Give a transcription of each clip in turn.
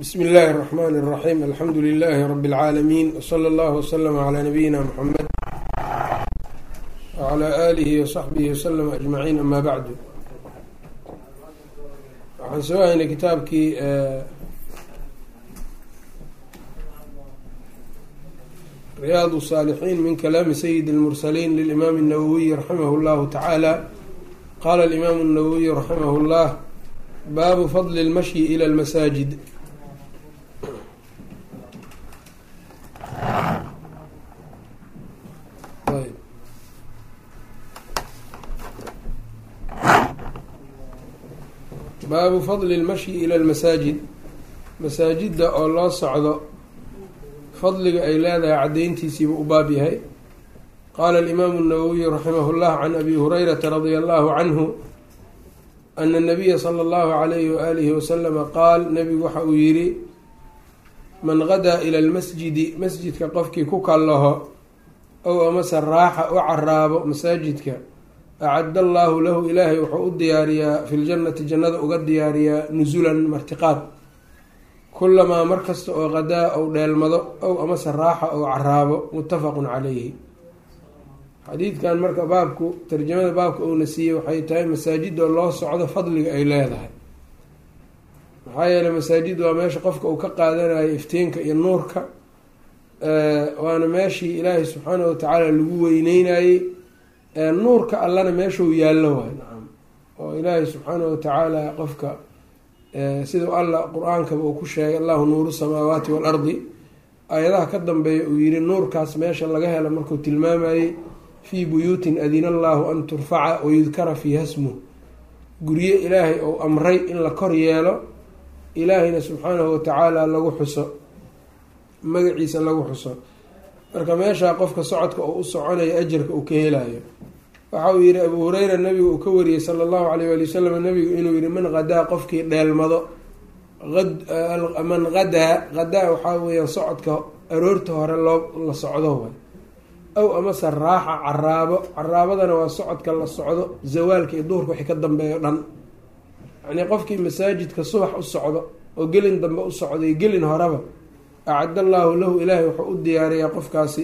bsmi اllahi الرحmn الرaxيm alxamdu لlh rb العaalamiin wslى اllah وslm عlى nabiyina mxamed wعlى alihi وصaxbihi وslm aجmaciin ama bacdu waxaan soo haynay kitaabkii riyaad الصاalixiin min kalaami sayid الmursaliin lilimaam الnawawiyi raximah اllahu tacaala qala اlimaamu الnawawiy raximah اllah baabu fadli اlmashyi ilى اlmasaajid baabu fadli lmashyi ila lmasaajid. Masaajidda oo loo socdo fadliga ay leedahay caddeyntiisiibuu u baab yahay. Qaala alimaamu اnawawiyu raximah اllah can abi hurayrata radia allahu canhu ana nabiya sala allahu alayhi waalihi wasalama qaal nabigu waxa uu yidhi man gadaa ila lmasjidi masjidka qofkii ku kallaho ow amase raaxa u caraabo masaajidka acadda allaahu lahu ilaahay wuxuu u diyaariyaa fi ljannati jannada uga diyaariyaa nusulan martiqaad kulamaa mar kasta oo qadaa ou dheelmado ow amase raaxa ou caraabo muttafaqun calayhi xadiidkan marka baabku tarjamada baabka uuna siiyey waxay tahay masaajidoo loo socdo fadliga ay leedahay maxaa yeeley masaajid waa meesha qofka uu ka qaadanayo iftiinka iyo nuurka waana meeshii ilaahay subxaanahu watacaala lagu weyneynayey nuurka allana meeshuu yaallo waay nacam. Oo ilaahay subxaanahu watacaala qofka sidau alla qur'aankaba uu ku sheegay allahu nuuru samaawaati waalardi aayadaha ka dambeeya uu yihi nuurkaas meesha laga helo markuu tilmaamayey fii buyuutin adina allaahu an turfaca wayudkara fiiha smuh gurye ilaahay ou amray in la kor yeelo ilaahayna subxaanahu watacaala lagu xuso magaciisa lagu xuso marka meeshaa qofka socodka oo u soconayo ajarka uu ka helayo waxa uu yihi abuu hureyra nabigu uu ka wariyey sala allahu alayh wali wasalam nabigu inuu yihi man qadaa qofkii dheelmado man qadaa qadaa waxaa weeyaan socodka aroorta hore loo la socdo way aw amase raaxa caraabo caraabadana waa socodka la socdo zawaalka iyo duhurka wixii ka dambeeyo dhan. Yacnii qofkii masaajidka subax u socdo oo gelin dambe u iyo gelin horeba acad allaahu lahu ilaahay wuxuu u diyaariyaa qofkaasi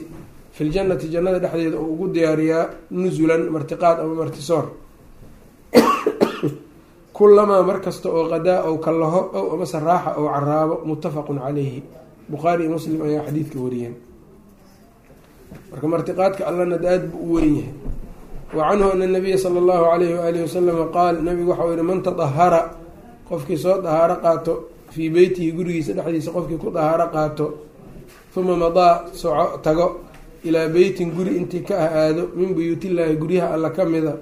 fi ljannati jannada dhexdeeda uu ugu diyaariyaa nusulan martiqaad ama martisoor kulamaa markasta oo qadaa ou kallaho ow amase raaxa ou caraabo muttafaqun calayhi bukhaari iyo muslim ayaa xadiidka wariyeen marka martiqaadka allana aad buu u weyn yahay wa canhu ana nabiya sala allahu alayhi waalihi wasalama qaal nabigu waxau yihi man tadahara qofkii soo dahaaro qaato fii beytihi gurigiisa dhexdiisa qofkii ku dahaaro qaato huma madaa soco tago ilaa beytin guri intii ka ah aado min buyuutillaahi guryaha alla ka mida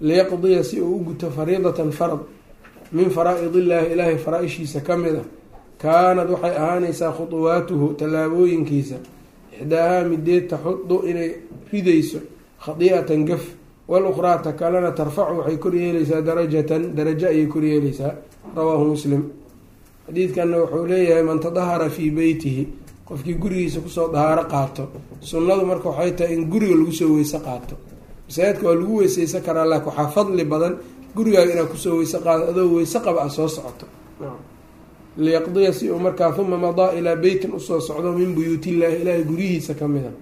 liyaqdiya si uu u guto fariidatan farad min faraa-idillaahi ilaahay faraa-ishiisa ka mid a kaanad waxay ahaanaysaa khuduwaatuhu tallaabooyinkiisa. Ixdaahaa mideed taxudu inay ridayso khadiicatan gaf walukhraa ta kalena tarfacu waxay koryeeleysaa darajatan darajo ayay koryeeleysaa rawaahu muslim xadiidkanna wuxuu leeyahay man tadahara fii beytihi qofkii gurigiisa ku soo dahaaro qaato. Sunnadu marka waxay tahay in guriga lagu soo weyse qaato. Masaajidka waa lagu weyseysan karaa laakin waxaa fadli badan gurigaaga inaad ku soo weyse qaado adoo weyse qaba a soo socoto. Liyaqdiya si uu markaa huma madaa ilaa beytin u soo socdo min buyuutillaahi ilaahay guryihiisa ka a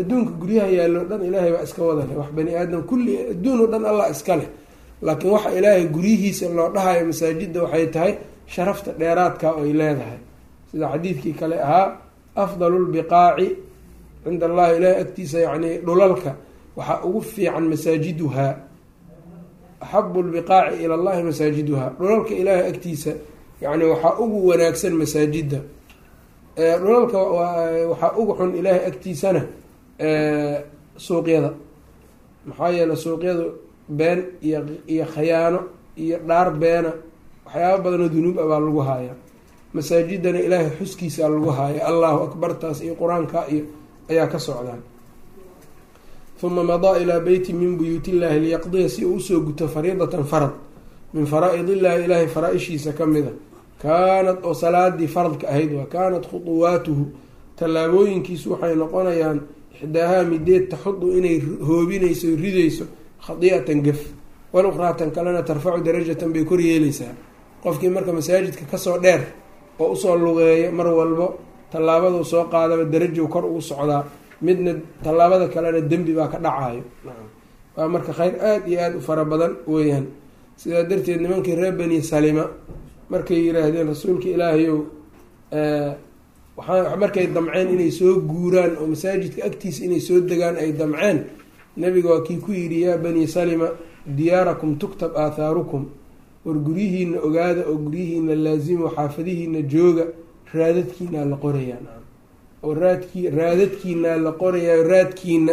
adduunka guryaha yaallo dhan ilaahay baa iska wada leh. Wax bani aadam kulli adduun oo dhan allah iska leh. Laakiin waxa ilaahay guryihiisa loo dhahayo masaajidda waxay tahay sharafta dheeraadka ay leedahay. Sida xadiidkii kale ahaa afdalu lbiqaaci cinda allahi ilaahay agtiisa yacnii dhulalka waxaa ugu fiican masaajiduhaa axabu lbiqaaci ila allahi masaajiduhaa dhulalka ilaahay agtiisa yacni waxaa ugu wanaagsan masaajidda. Dhulalka waxaa ugu xun ilaahay agtiisana suuqyada. Maxaa yeele suuqyadu been iyo iyo khayaano iyo dhaar beena waxyaaba badanoo dunuub a baa lagu haaya. Masaajidana ilaahay xuskiisaa lagu haaya. Allahu akbartaas iyo qur'aanka iyo ayaa ka socdaan. Huma madaa ilaa beyti min buyuutillaahi liyaqdiya si uu u soo guto fariidatan farad. Min faraa-id illaahi ilaahay faraa-ishiisa ka mida. Kaanad oo salaadii faradka ahayd waa kaanat khuduwaatuhu tallaabooyinkiisu waxay noqonayaan ixdaahaa mideed taxudu inay hoobinayso ridayso khadiicatan gef walukhraatan kalena tarfacu darajatan bay kor yeeleysaa qofkii marka masaajidka ka soo dheer oo u soo lugeeyo mar walbo tallaabaduu soo qaadaba darajow kor ugu socdaa midna tallaabada kalena dembi baa ka dhacayo waa marka khayr aada iyo aada u fara badan weeyaan. Sidaa darteed nimankii reer bani salima markay yiraahdeen rasuulka ilaahayow waxaa markay damceen inay soo guuraan oo masaajidka agtiisa inay soo degaan ay damceen nabiga waa kii ku yidhi yaa bani salima diyaarakum tuktab aathaarukum war guryihiina ogaada oo guryihiina laazimo xaafadihiina jooga raadadkiinaa la qorayaa oo raadkii raadadkiinaa la qorayaa raadkiina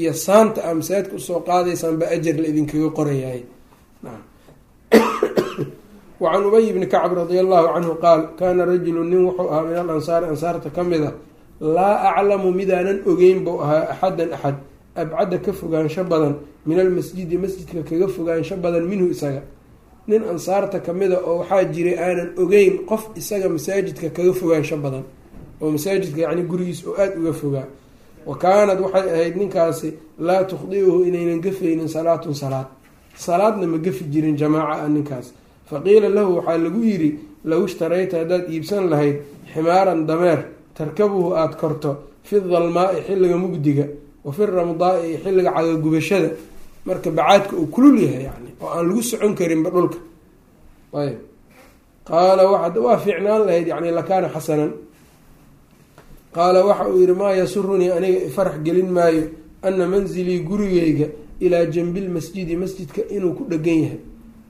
iyo saanta a masaajidka u soo qaadaysaan ba ajar la idinkaga qorayaay wacan ubay bni kacb radia allahu canhu qaal kaana rajulu nin wuxuu ahaa min al ansaari ansaarta ka mid a laa aclamu midaanan ogeyn buu ahaa axadan axad abcada ka fogaansho badan min almasjidi masjidka kaga fogaansho badan minhu isaga nin ansaarta kamida oo waxaa jiray aanan ogeyn qof isaga masaajidka kaga fogaansho badan oo masaajidka yacni gurigiis oo aada uga fogaa. Wa kaanad waxay ahayd ninkaasi laa tukhdiuhu inaynan gafaynin salaatun salaad. Salaadna ma gafi jirin jamaaca a ninkaas. Faqiila lahu waxaa lagu yidhi low ishtarayta haddaad iibsan lahayd ximaaran dameer tarkabuhu aada korto fi dalmaa-i xilliga mugdiga wa fi ramdaa-i xilliga cagagubashada marka bacaadka uu kulul yahay yani oo aan lagu socon karinba dhulka. Ayb qaala waa fiicnaan lahayd yani lakaana xasanan. Qaala waxa uu yihi maa yasurunii aniga ifarax gelin maayo ana manzilii gurigeyga ilaa janbilmasjidi masjidka inuu ku dhegan yahay.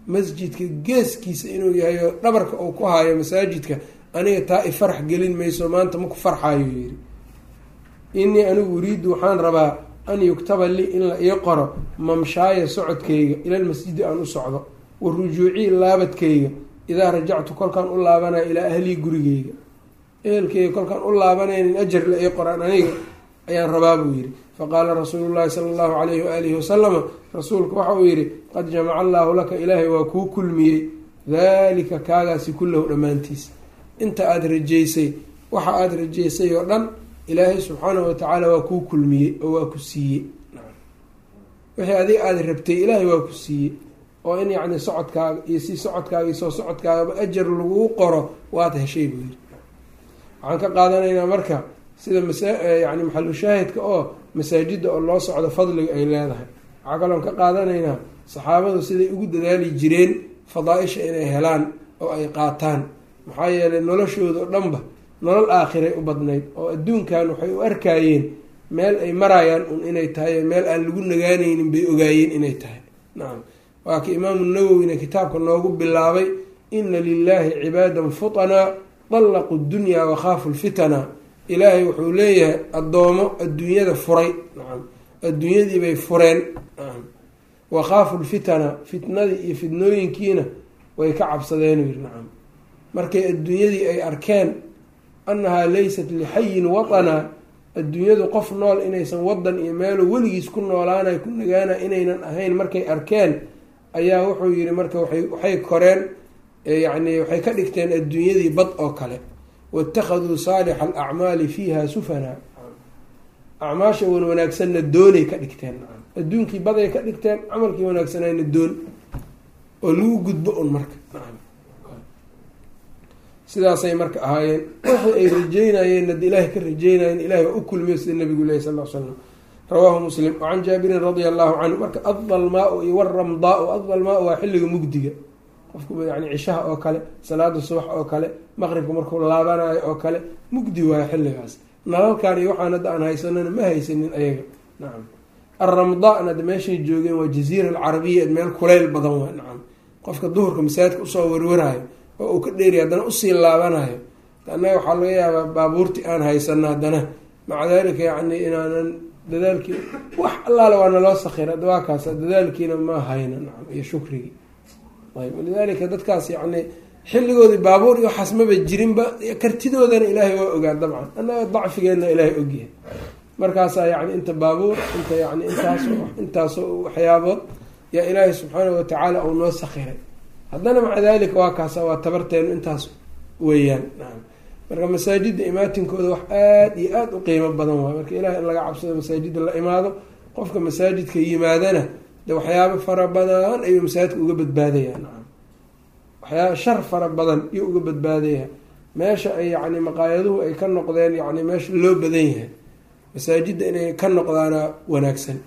Masjidka geeskiisa inuu yahay oo dhabarka uu ku haayo masaajidka aniga taa ifarax gelin mayso maanta maku farxaayo yidhi. Inii anigu uriidu waxaan rabaa an yuktaba lii in la ii qoro mamshaaya socodkayga ilalmasjidi aan u socdo wa rujuucii laabadkayga idaa rajactu kolkaan u laabanaya ilaa ahlii gurigeyga ehelkeyga kolkaan u laabanaya in ajar la ii qoraan aniga ayaan rabaa buu yidhi. Faqaala rasuulu llahi sala allahu alayhi waalihi wasalama rasuulku waxa uu yidhi qad jamaca allaahu laka ilaahay waa kuu kulmiyey daalika kaagaasi kullahu dhammaantiis. Inta aada rajeysay waxa aada rajeysay oo dhan ilaahay subxaanahu watacaala waa kuu kulmiyey oo waa ku siiyey. Wixii adig aada rabtay ilaahay waa ku siiyey oo in yacni socodkaaga iyo si socodkaaga iyo soo socodkaagaba ajar laguu qoro waad heshay buu yidhi. Waxaan ka qaadanaynaa marka sida yani maxalushaahidka oo masaajidda oo loo socdo fadliga ay leedahay. Waxaa kaloon ka qaadanaynaa saxaabadu siday ugu dadaali jireen fadaa-isha inay helaan oo ay qaataan. Maxaa yeelay noloshooda oo dhanba nolol aakhiray u badnayd oo adduunkan waxay u arkaayeen meel ay marayaan un inay tahay meel aan lagu nagaanaynin bay ogaayeen inay tahay. Nacam waa ka imaamu nawowina kitaabka noogu bilaabay ina lilaahi cibaadan futanaa dallaqu dunyaa wakhaafu lfitana. Ilaahay wuxuu leeyahay addoomo adduunyada furay. Nacam adduunyadii bay fureen. Nacam wakhaafu lfitana fitnadii iyo fitnooyinkiina way ka cabsadeen yiri nacam markay adduunyadii ay arkeen annahaa laysat lixayin watana adduunyadu qof nool inaysan wadan iyo meelo weligiis ku noolaanay ku nagaana inaynan ahayn markay arkeen ayaa wuxuu yihi marka waxay koreen yani waxay ka dhigteen adduunyadii bad oo kale waittakhaduu saalixa alacmaali fiiha sufana acmaasha wan wanaagsanna doonay ka dhigteen adduunkii baday ka dhigteen camalkii wanaagsanayna doon oo lagu gudbo un marka sidaasay marka ahaayeen wixii ay rajeynayeen ad ilaahay ka rajeynayeen ilahay waa u kulmiyo sida nabigu lehy sal slam rawaahu muslim. Wacan jaabirin radia allahu canhu marka adalmaa-u iyo waramdaa-u waa xilliga mugdiga. Qofku yani cishaha oo kale salaada subax oo kale maqribka markuu laabanayo oo kale mugdi waayo xilligaas. Nalalkan iyo waxaan hadda aan haysanana ma haysanin ayaga. Nacam alramdaa-na ad meeshay joogeen waa jaziira alcarabiya meel kuleyl badan waa nacam qofka duhurka masaajidka u soo warwaraayo oo uu ka dheeriy haddana u sii laabanayo. Annaga waxaa laga yaabaa baabuurtii aan haysano haddana. Maca dalika yacni inaanan dadaalkii wax allaale waa naloo sakira hadda dadaalkiina ma hayno nacam iyo shukrigii. Ayb walidaalika dadkaas yacni xilligoodii baabuur iyo waxaas maba jirinba kartidoodana ilaahay waa ogaa dabcan. Annaga dacfigeenna ilaahay ogyahay markaasaa yani inta baabuur inta yani intaas intaasoo waxyaabood yaa ilaahay subxaanahu watacaala uu noo sakiray haddana maca dalika waa kaasa waa tabarteenu intaas weeyaan. Marka masaajidda imaatinkooda wax aada iyo aada u qiimo badan waay. Marka ilahay in laga cabsado masaajidda la imaado qofka masaajidka yimaadana de waxyaabo fara badan ayuu masaajidka uga badbaadayaa nacam waxyaaba shar fara badan iyuu uga badbaadayaa meesha ay yacni maqaayaduhu ay ka noqdeen yacni meesha loo badan yahay masaajidda inay ka noqdaana wanaagsan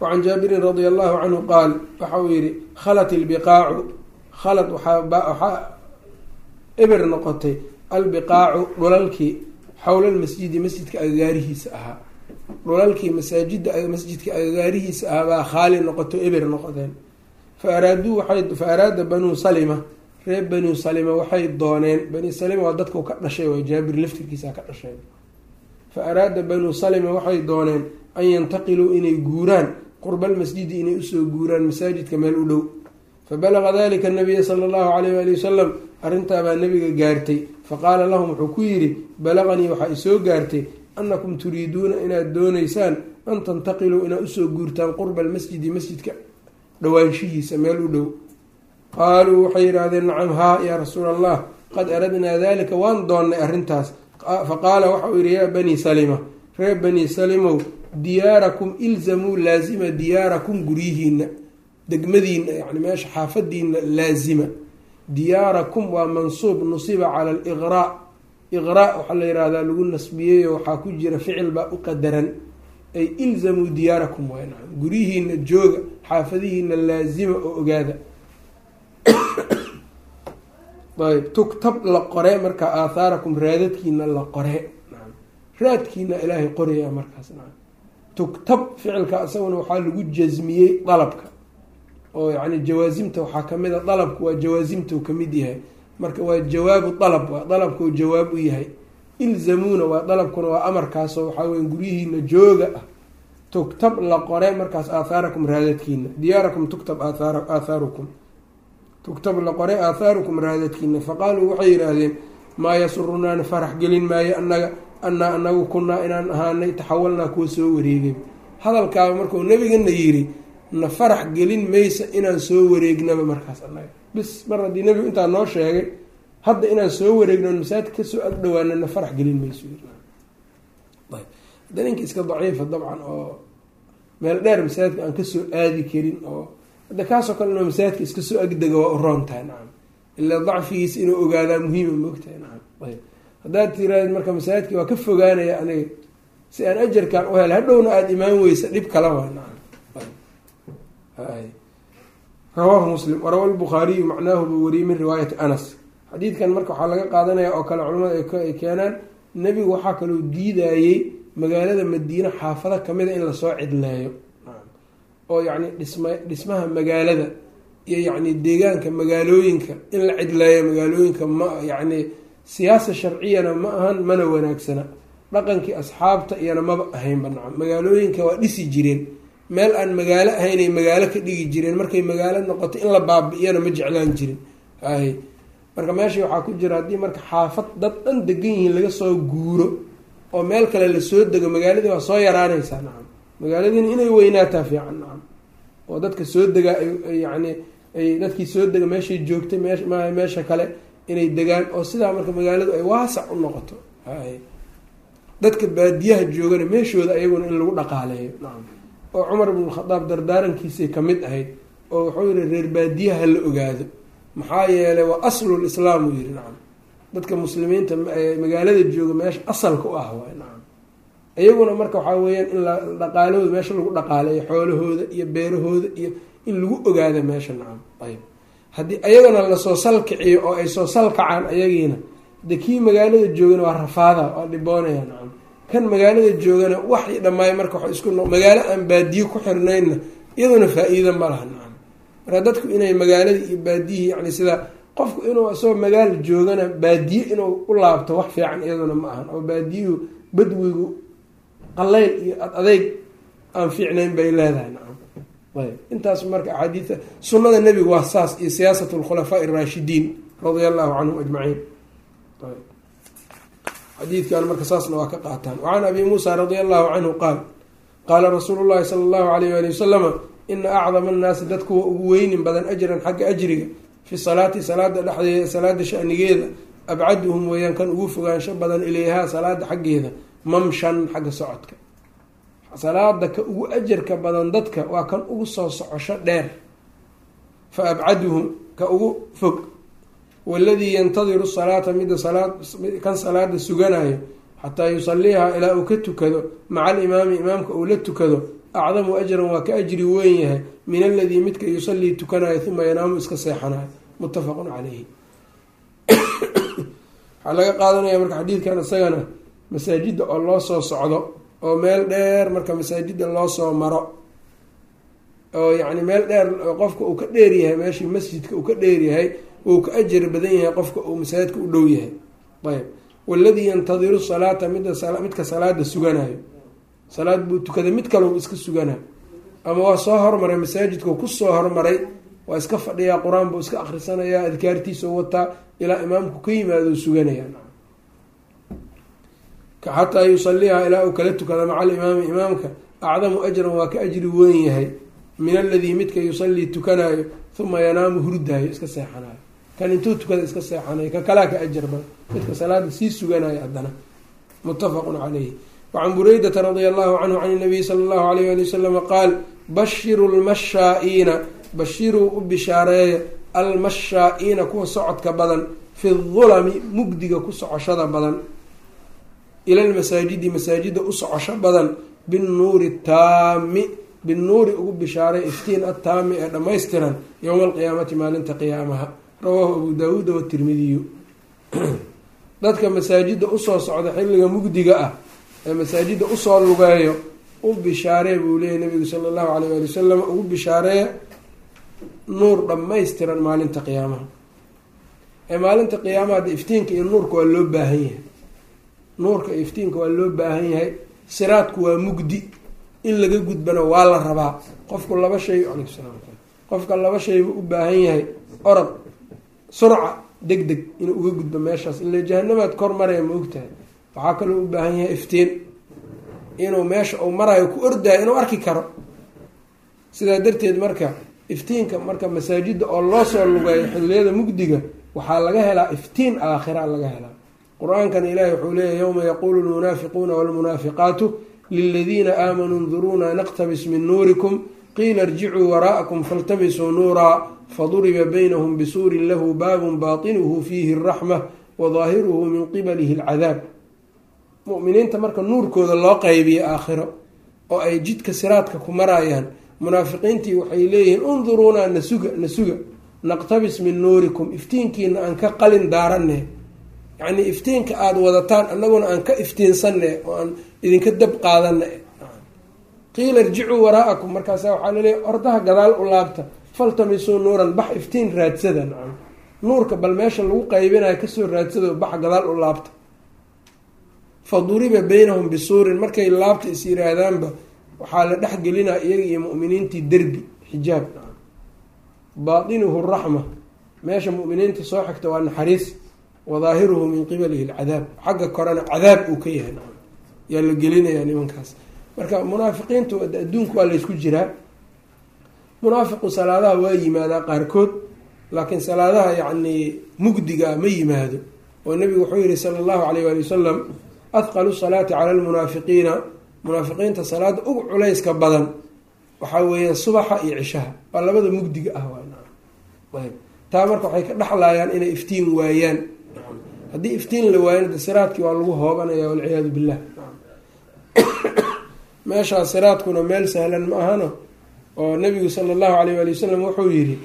wacan jaabirin radia allahu canhu qaal waxa uu yihi khalat ilbiqaacu khalad waxaa eber noqotay albiqaacu dhulalkii xowla almasjidi masjidka agagaarihiisa ahaa dhulalkii masaajida masjidka agagaarihiisa ahaa baa khaali noqoto eber noqdeen fa araaduu waay fa araada banuu salima reer banuu salima waxay dooneen bani salima waa dadku ka dhashay waa jaabir laftirkiisa ka dhashay fa araada banuu salima waxay dooneen an yantaqiluu inay guuraan qurba almasjidi inay u soo guuraan masaajidka meel u dhow. Fabalaga dalika nabiya sala allahu alayh waali wasalam arrintaabaa nabiga gaartay. Faqaala lahum wuxuu ku yidhi balaganii waxaa isoo gaartay annakum turiiduuna inaad doonaysaan an tantaqiluu inaad u soo guurtaan qurba almasjidi masjidka dhowaanshihiisa meel u dhow. Qaaluu waxay yidhaahdeen nacam haa yaa rasuula allah qad aradnaa dalika waan doonnay arrintaas. Faqaala waxauu yidhi yaa banii salima reer banii salimow diyaarakum ilzamuu laazima diyaarakum guryihiina degmadiina yani meesha xaafadiina laazima. Diyaarakum waa mansuub nusiba cala aliqraa. Iqraa waxaa la yihahdaa lagu nasbiyeyo waxaa ku jira ficil baa u qadaran. Ay ilzamuu diyaarakum waay nacam guryihiina jooga xaafadihiina laazima oo ogaada. Ayb tugtab la qore markaa aathaarakum raadadkiina la qore raadkiina ilaahay qoraya markaas nacam tugtab ficilka isaguna waxaa lagu jasmiyey dalabka. Oo yani jawaasimta waxaa ka mid a dalabku waa jawaasimta ka mid yahay. Marka waa jawaabu dalab waa dalabkau jawaab u yahay. Ilzamuuna waa dalabkuna waa amarkaasoo waxaa weya guryihiina jooga ah. Tugtab la qore markaas aathaarakum raadadkiina diyaarakum tugtab aathaarukum. Tugtab la qore aathaarukum raadadkiina faqaaluu waxay yidhaahdeen maa yasurunaana farax gelin maayo annaga annaa anagu kunaa inaan ahaanay taxawalnaa kuwa soo wareegay hadalkaaba markuu nabigana yiri na farax gelin maysa inaan soo wareegnaba markaas annaga bis mar haddii nebigu intaa noo sheegay hadda inaan soo wareegno masaajidka ka soo agdhawaana na farax gelin mayso hadda ninka iska daciifa dabcan oo meel dheer masaajidka aan ka soo aadi karin oo hadda kaasoo kale inoo masaajidka iska soo agdega waa u roon tahay nacam ilaa dacfigiisa inuu ogaadaa muhiima moogtahay nacam ayb haddaad tiraahd marka masaajidkii waa ka fogaanaya aniga si aan ajarkan u hel hadhowna aada imaan weysa dhib kala nacam rawaahu muslim warawa lbukhaariyu macnaahu buu wariyey min riwaayati anas. Xadiidkan marka waxaa laga qaadanaya oo kale culamada ay keenaan nebigu waxaa kaloo diidayey magaalada madiine xaafado kamida in la soo cidleeyo. Oo yacni dhisma dhismaha magaalada iyo yacni deegaanka magaalooyinka in la cidleeyo magaalooyinka ma yacni siyaasa sharciyana ma ahan mana wanaagsana. Dhaqankii asxaabta iyana maba ahaynba nacam. Magaalooyinka waa dhisi jireen. Meel aan magaalo ahaynay magaalo ka dhigi jireen. Markay magaalo noqoto in la baabi'iyana ma jeclaan jirin. Hay marka meesha waxaa ku jira haddii marka xaafad dad dhan degan yihiin laga soo guuro oo meel kale la soo dego magaaladii waa soo yaraanaysaa nacam. Magaaladiina inay weynaataa fiican nacam. Oo dadka soo degaa yani ay dadkii soo dega meeshay joogtay meesh meesha kale inay degaan oo sidaa marka magaaladu ay waasac u noqoto. Dadka baadiyaha joogana meeshooda ayaguna in lagu dhaqaaleeyo. Nacam oo cumar ibn khadaab dardaarankiisay ka mid ahayd oo wuxuu yihi reer baadiyaha la ogaado. Maxaa yeelay waa aslul islaam uu yihi nacam dadka muslimiinta magaalada jooga meesha asalka u ah waay nacam iyaguna marka waxaa weeyaan in la dhaqaalahooda meesha lagu dhaqaaleeyo xoolahooda iyo beerahooda iyo in lagu ogaado meesha. Nacam ayb haddii ayagana la soo salkiciyo oo ay soo salkacaan ayagiina de kii magaalada joogana waa rafaada waa dhiboonaya nacam. Kan magaalada joogana wax dhammaay marka wa isku magaalo aan baadiye ku xirnaynna iyaduna faa-iida ma laha nacam. Marka dadku inay magaalada iyo baadiyihii yani sida qofku inuu isagoo magaala joogana baadiye inuu u laabto wax fiican iyaduna ma ahan oo baadiyuhu badwigu qaleyl iyo ad adeyg aan fiicnayn bay leedahay nacam intaas marka axaadiida sunada nebigu waa saas iyo siyaasat lkhulafaa raashidiin radia allahu canhum ajmaciin. Xadiidkan marka saasna waa ka qaataan. Wacan abi muusa radia allahu canhu qaal qaala rasuulu llahi sala allahu alayh ali wasalama ina acdama annaasi dadkuwa ugu weynin badan ajran xagga ajriga fi salaati salaada dhexdeeda salaada shanigeeda abcaduhum weeyaan kan ugu fogaansho badan ilayhaa salaada xaggeeda mamshan xagga socodka salaada ka ugu ajarka badan dadka waa kan ugu soo socosho dheer. Fa abcaduhum ka ugu fog. Waladii yantadiru salaata salaad kan salaada suganayo xataa yusaliihaa ilaa uu ka tukado maca alimaami imaamka uu la tukado acdamu ajran waa ka ajri weyn yahay min aladii midka yusallii tukanayo uma yanaamu iska seexanayo muttafaqun caleyhi waxaa laga qaadanaya marka xadiidkan isagana masaajidda oo loo soo socdo oo meel dheer marka masaajidda loo soo maro oo yacni meel dheer qofka uu ka dheeryahay meeshii masjidka uu ka dheeryahay uu ka ajari badan yahay qofka uu masaajidka u dhow yahay. Ayb. Waladii yantadiru salaata midmidka salaada suganayo salaad buu tukaday mid kale iska suganayo ama waa soo hormaray masaajidka ku soo hormaray waa iska fadhiyaa qur'aan buu iska akhrisanayaa adkaartiisa wataa ilaa imaamku ka yimaado suganaya xataa yusaliiha ilaa uu kala tukado maca alimaami imaamka acdamu ajran waa ka ajri weyn yahay min aladii midka yusallii tukanayo uma yanaamu hurdaayo iska seexanayo kan intuu tukada iska seexanayo ka kalaa ka ajar badan midka salaada sii suganayo haddana muttafaqun caleyhi wacan buraydata radia allahu canhu can nabiyi sala allahu alayh ali wasalama qaal bashiru lmashaa-iina bashiruu u bishaareeya almashaa-iina kuwa socodka badan fi dulami mugdiga ku socoshada badan ila lmasaajidi masaajida u socosho badan binnuuri taami binnuuri ugu bishaaray iftiin attaami ee dhammaystiran yowma alqiyaamati maalinta qiyaamaha. Rawaahu abu daawuuda watirmidiyu dadka masaajida u soo socda xilliga mugdiga ah ee masaajida u soo lugeeyo u bishaaree buu leeyahy nabigu sala allahu alayh ali wasalam ugu bishaareeya nuur dhammaystiran maalinta qiyaamaha. Ee maalinta qiyaamaha iftiinka iyo nuurka waa loo baahan yahay nuurka iftiinka waa loo baahan yahay. Siraadku waa mugdi. In laga gudbana waa la rabaa. Qofku laba shay qofka laba shayba u baahan yahay. Orod surca deg deg inuu uga gudbo meeshaas. Ila jahanamaad kor maraya ma ogtahay. Waxaa kaloo u baahan yahay iftiin. Inuu meesha uu marayo ku ordayo inuu arki karo. Sidaa darteed marka iftiinka marka masaajida oo loo soo lugeeyo xilliyada mugdiga waxaa laga helaa iftiin aakhira laga helaa qur'aankan ilaahi wuxuu leeyahy yowma yaquulu lmunaafiquuna walmunaafiqaatu liladiina aamanuu nduruuna naqtabis min nuurikum qiila irjicuu waraa'akum faltamisuu nuuraa faduriba baynahum bisuurin lahu baabun baatinuhu fiihi araxma wadaahiruhu min qibalihi alcadaab. Muminiinta marka nuurkooda loo qaybiyo aakhiro oo ay jidka siraadka ku marayaan munaafiqiintii waxay leeyihiin unduruunaa nasuga nasuga naqtabis min nuurikum iftiinkiina aan ka qalin daarane yacnii iftiinka aada wadataan annaguna aan ka iftiinsanne oo aan idinka dab qaadana qiila irjicuu waraa'akum markaasa waxaa laleeyahy ordaha gadaal u laabta faltamisuu nuuran bax iftiin raadsada nacam nuurka bal meesha lagu qaybinayo ka soo raadsado bax gadaal u laabta. Fa duriba baynahum bisuurin markay laabta is yiraahdaanba waxaa la dhex gelinaa iyaga iyo mu'miniintii derbi xijaab. Baatinuhu raxma meesha mu'miniinta soo xigta waa naxariis wadaahiruhu min qibalihi alcadaab. Xagga korena cadaab uu ka yahay. Yaa la gelinayaa nimankaas. Marka munaafiqiintu adduunku waa laysku jiraa. Munaafiqu salaadaha waa yimaadaa qaarkood laakiin salaadaha yacnii mugdiga ma yimaado. Oo nebigu wuxuu yihi sala allahu alayh waali wasalam ahqalu salaati cala almunaafiqiina. Munaafiqiinta salaada ugu culayska badan waxaa weeyaan subaxa iyo cishaha. Waa labada mugdiga ah taa marka waxay ka dhexlayaan inay iftiin waayaan haddii iftiin la waayana de siraadkii waa lagu hoobanaya walciyaadu billah. Meeshaa siraadkuna meel sahlan ma ahano oo nabigu sala allahu alayh waali wasalam wuxuu yidhi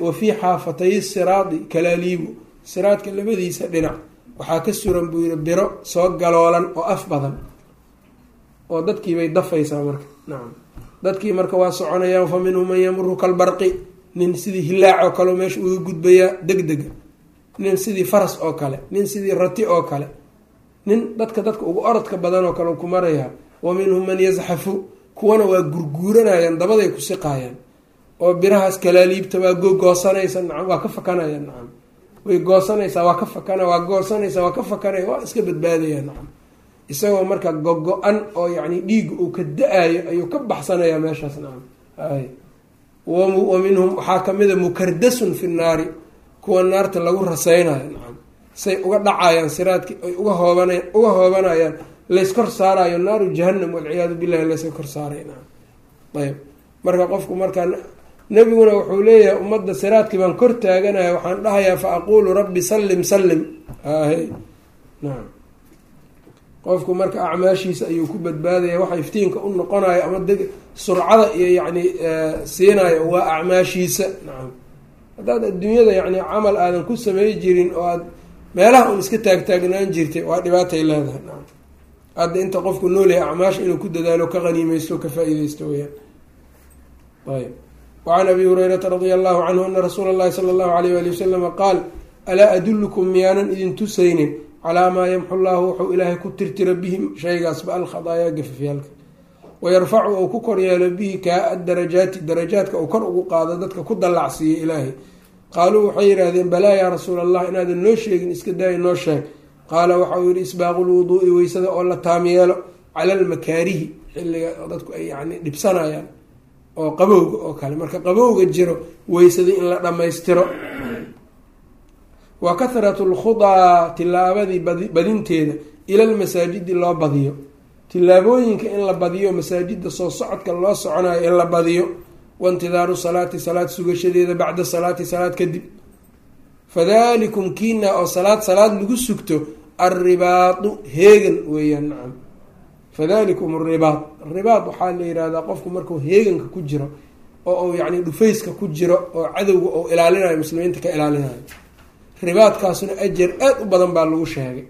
wa fii xaafatay siraadi kalaaliibu. Siraadka labadiisa dhinac waxaa ka suran buu yihi biro soo galoolan oo af badan. Oo dadkiibay dafaysaa marka. Nacam dadkii marka waa soconayaan fa minhum man yamuru kalbarqi. Nin sidii hilaac oo kale meesha uga gudbayaa deg dega nin sidii faras oo kale nin sidii rati oo kale nin dadka dadka ugu orodka badan oo kale ku marayaa wa minhum man yazxafu kuwana waa gurguuranayaan dabaday ku siqaayaan oo birahaas kalaaliibta waa goosanaysa nacam waa ka fakanaya nacam. Way goosanaysaa waa ka fakana waa goosanaysaa waa ka fakanaya waa iska badbaadaya nacam. Isagoo marka gogo-an oo yacni dhiiga uu ka da'ayo ayuu ka baxsanayaa meeshaas nacam. Wa minhum waxaa kamida mukardasun fi naari kuwa naarta lagu rasaynayo. Nacam say uga dhacayaan siraadki ay uga hooban uga hoobanayaan layskor saarayo naaru jahanam walciyaadu billahi layska kor saaray nacam ayb marka qofku markaa nebiguna wuxuu leeyahay ummadda siraadkii baan kor taaganaya waxaan dhahayaa fa aquulu rabbi sallim sallim. Ahe nacam qofku marka acmaashiisa ayuu ku badbaadaya waxa iftiinka u noqonayo ama surcada iyo yacni siinayo waa acmaashiisa. Nacam haddaad adduunyada yacni camal aadan ku samey jirin oo aad meelaha un iska taagtaagnaan jirtay waa dhibaatay leedahay. Nacam hadda inta qofku noolyahay acmaasha inuu ku dadaalo ka qaniimeysto ka faa-iideysto weyaan ayb wacan abi hurayrata radia allahu canhu ana rasuula allahi sala allahu alayh wali wasalama qaal alaa adullukum miyaanan idin tusaynin calaa maa yamxu llahu wuxuu ilaahay ku tirtira bihi shaygaasba alkhadaayaa gafafyaalka wayarfacu ou ku koryeelo bihi kaa adarajaati darajaadka uu kor ugu qaado dadka ku dallacsiiya ilaahay qaaluu waxay yidhaahdeen balaa yaa rasuula allah inaadan noo sheegin iska daaya noo sheeg qaala waxa uu yihi isbaaqu lwuduu'i weysada oo la taamyeelo cala almakaarihi xilliga dadku ay yani dhibsanayaan oo qabowga oo kale marka qabowga jiro weysada in la dhammaystiro wa kathratu lkhudaa tilaabadii badinteeda ila lmasaajidi loo badiyo tilaabooyinka in la badiyo masaajida soo socodka loo soconayo in la badiyo waintidaaru salaati salaad sugashadeeda bacda salaati salaad kadib. Fadalikum kiina oo salaad salaad lagu sugto alribaadu heegan weeyaan nacam fadalikum aribaad ribaad waxaa la yihahdaa qofku markuu heeganka ku jiro oo uu yacni dhufayska ku jiro oo cadowga uu ilaalinayo muslimiinta ka ilaalinayo. Ribaadkaasuna ajar aada u badan baa lagu sheegay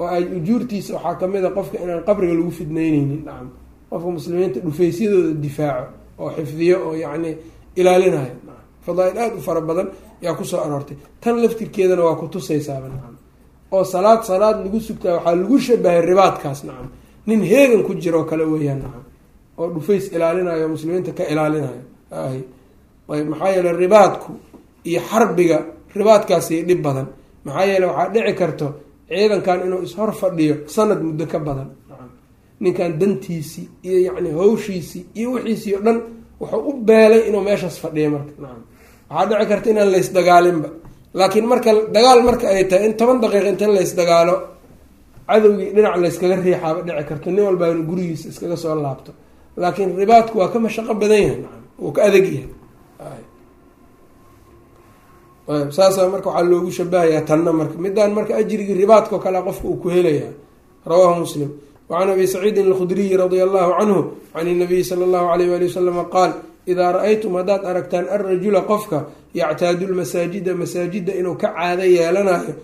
oo ay ujuurtiisa waxaa ka mid a qofka inaan qabriga lagu fidneyneynin nacam qofka muslimiinta dhufaysyadooda difaaco oo xifdiyo oo yacni ilaalinayo fadaa-il aada u fara badan yaa ku soo aroortay. Tan laftirkeedana waa ku tusaysaaba nacam oo salaad salaad lagu sugtaa waxaa lagu shabahay ribaadkaas nacam nin heegan ku jiroo kale weeyaan nacam oo dhufays ilaalinayo muslimiinta ka ilaalinayo ahy ayb maxaa yeele ribaadku iyo xarbiga ribaadkaasi dhib badan. Maxaa yeele waxaa dhici karto ciidankan inuu ishor fadhiyo sanad muddo ka badan. Ninkan dantiisii iyo yacni hawshiisii iyo wixiisii o dhan wuxuu u beelay inuu meeshaas fadhiyo marka. Waxaa dhici karta inaan laysdagaalinba laakiin marka dagaal marka ay tahay in toban daqiiqa inta laysdagaalo cadowgii dhinac layskaga riixaaba dhici karto nin walbaa inu gurigiisa iskaga soo laabto. Laakiin ribaadku waa ka mashaqo badan yahay. Wuu ka adag yahay saasa marka waxaa loogu shabahayaa tanna marka. Midaan marka ajrigii ribaadkao kale qofka uu ku helayaa. Rawaahu muslim. Wacan abi saciidin alkhudriyi radia allahu canhu can inabiyi sala allahu alayh wali wasalama qaal idaa ra'aytum haddaad aragtaan alrajula qofka yactaadu lmasaajida masaajida inuu ka caado yeelanayo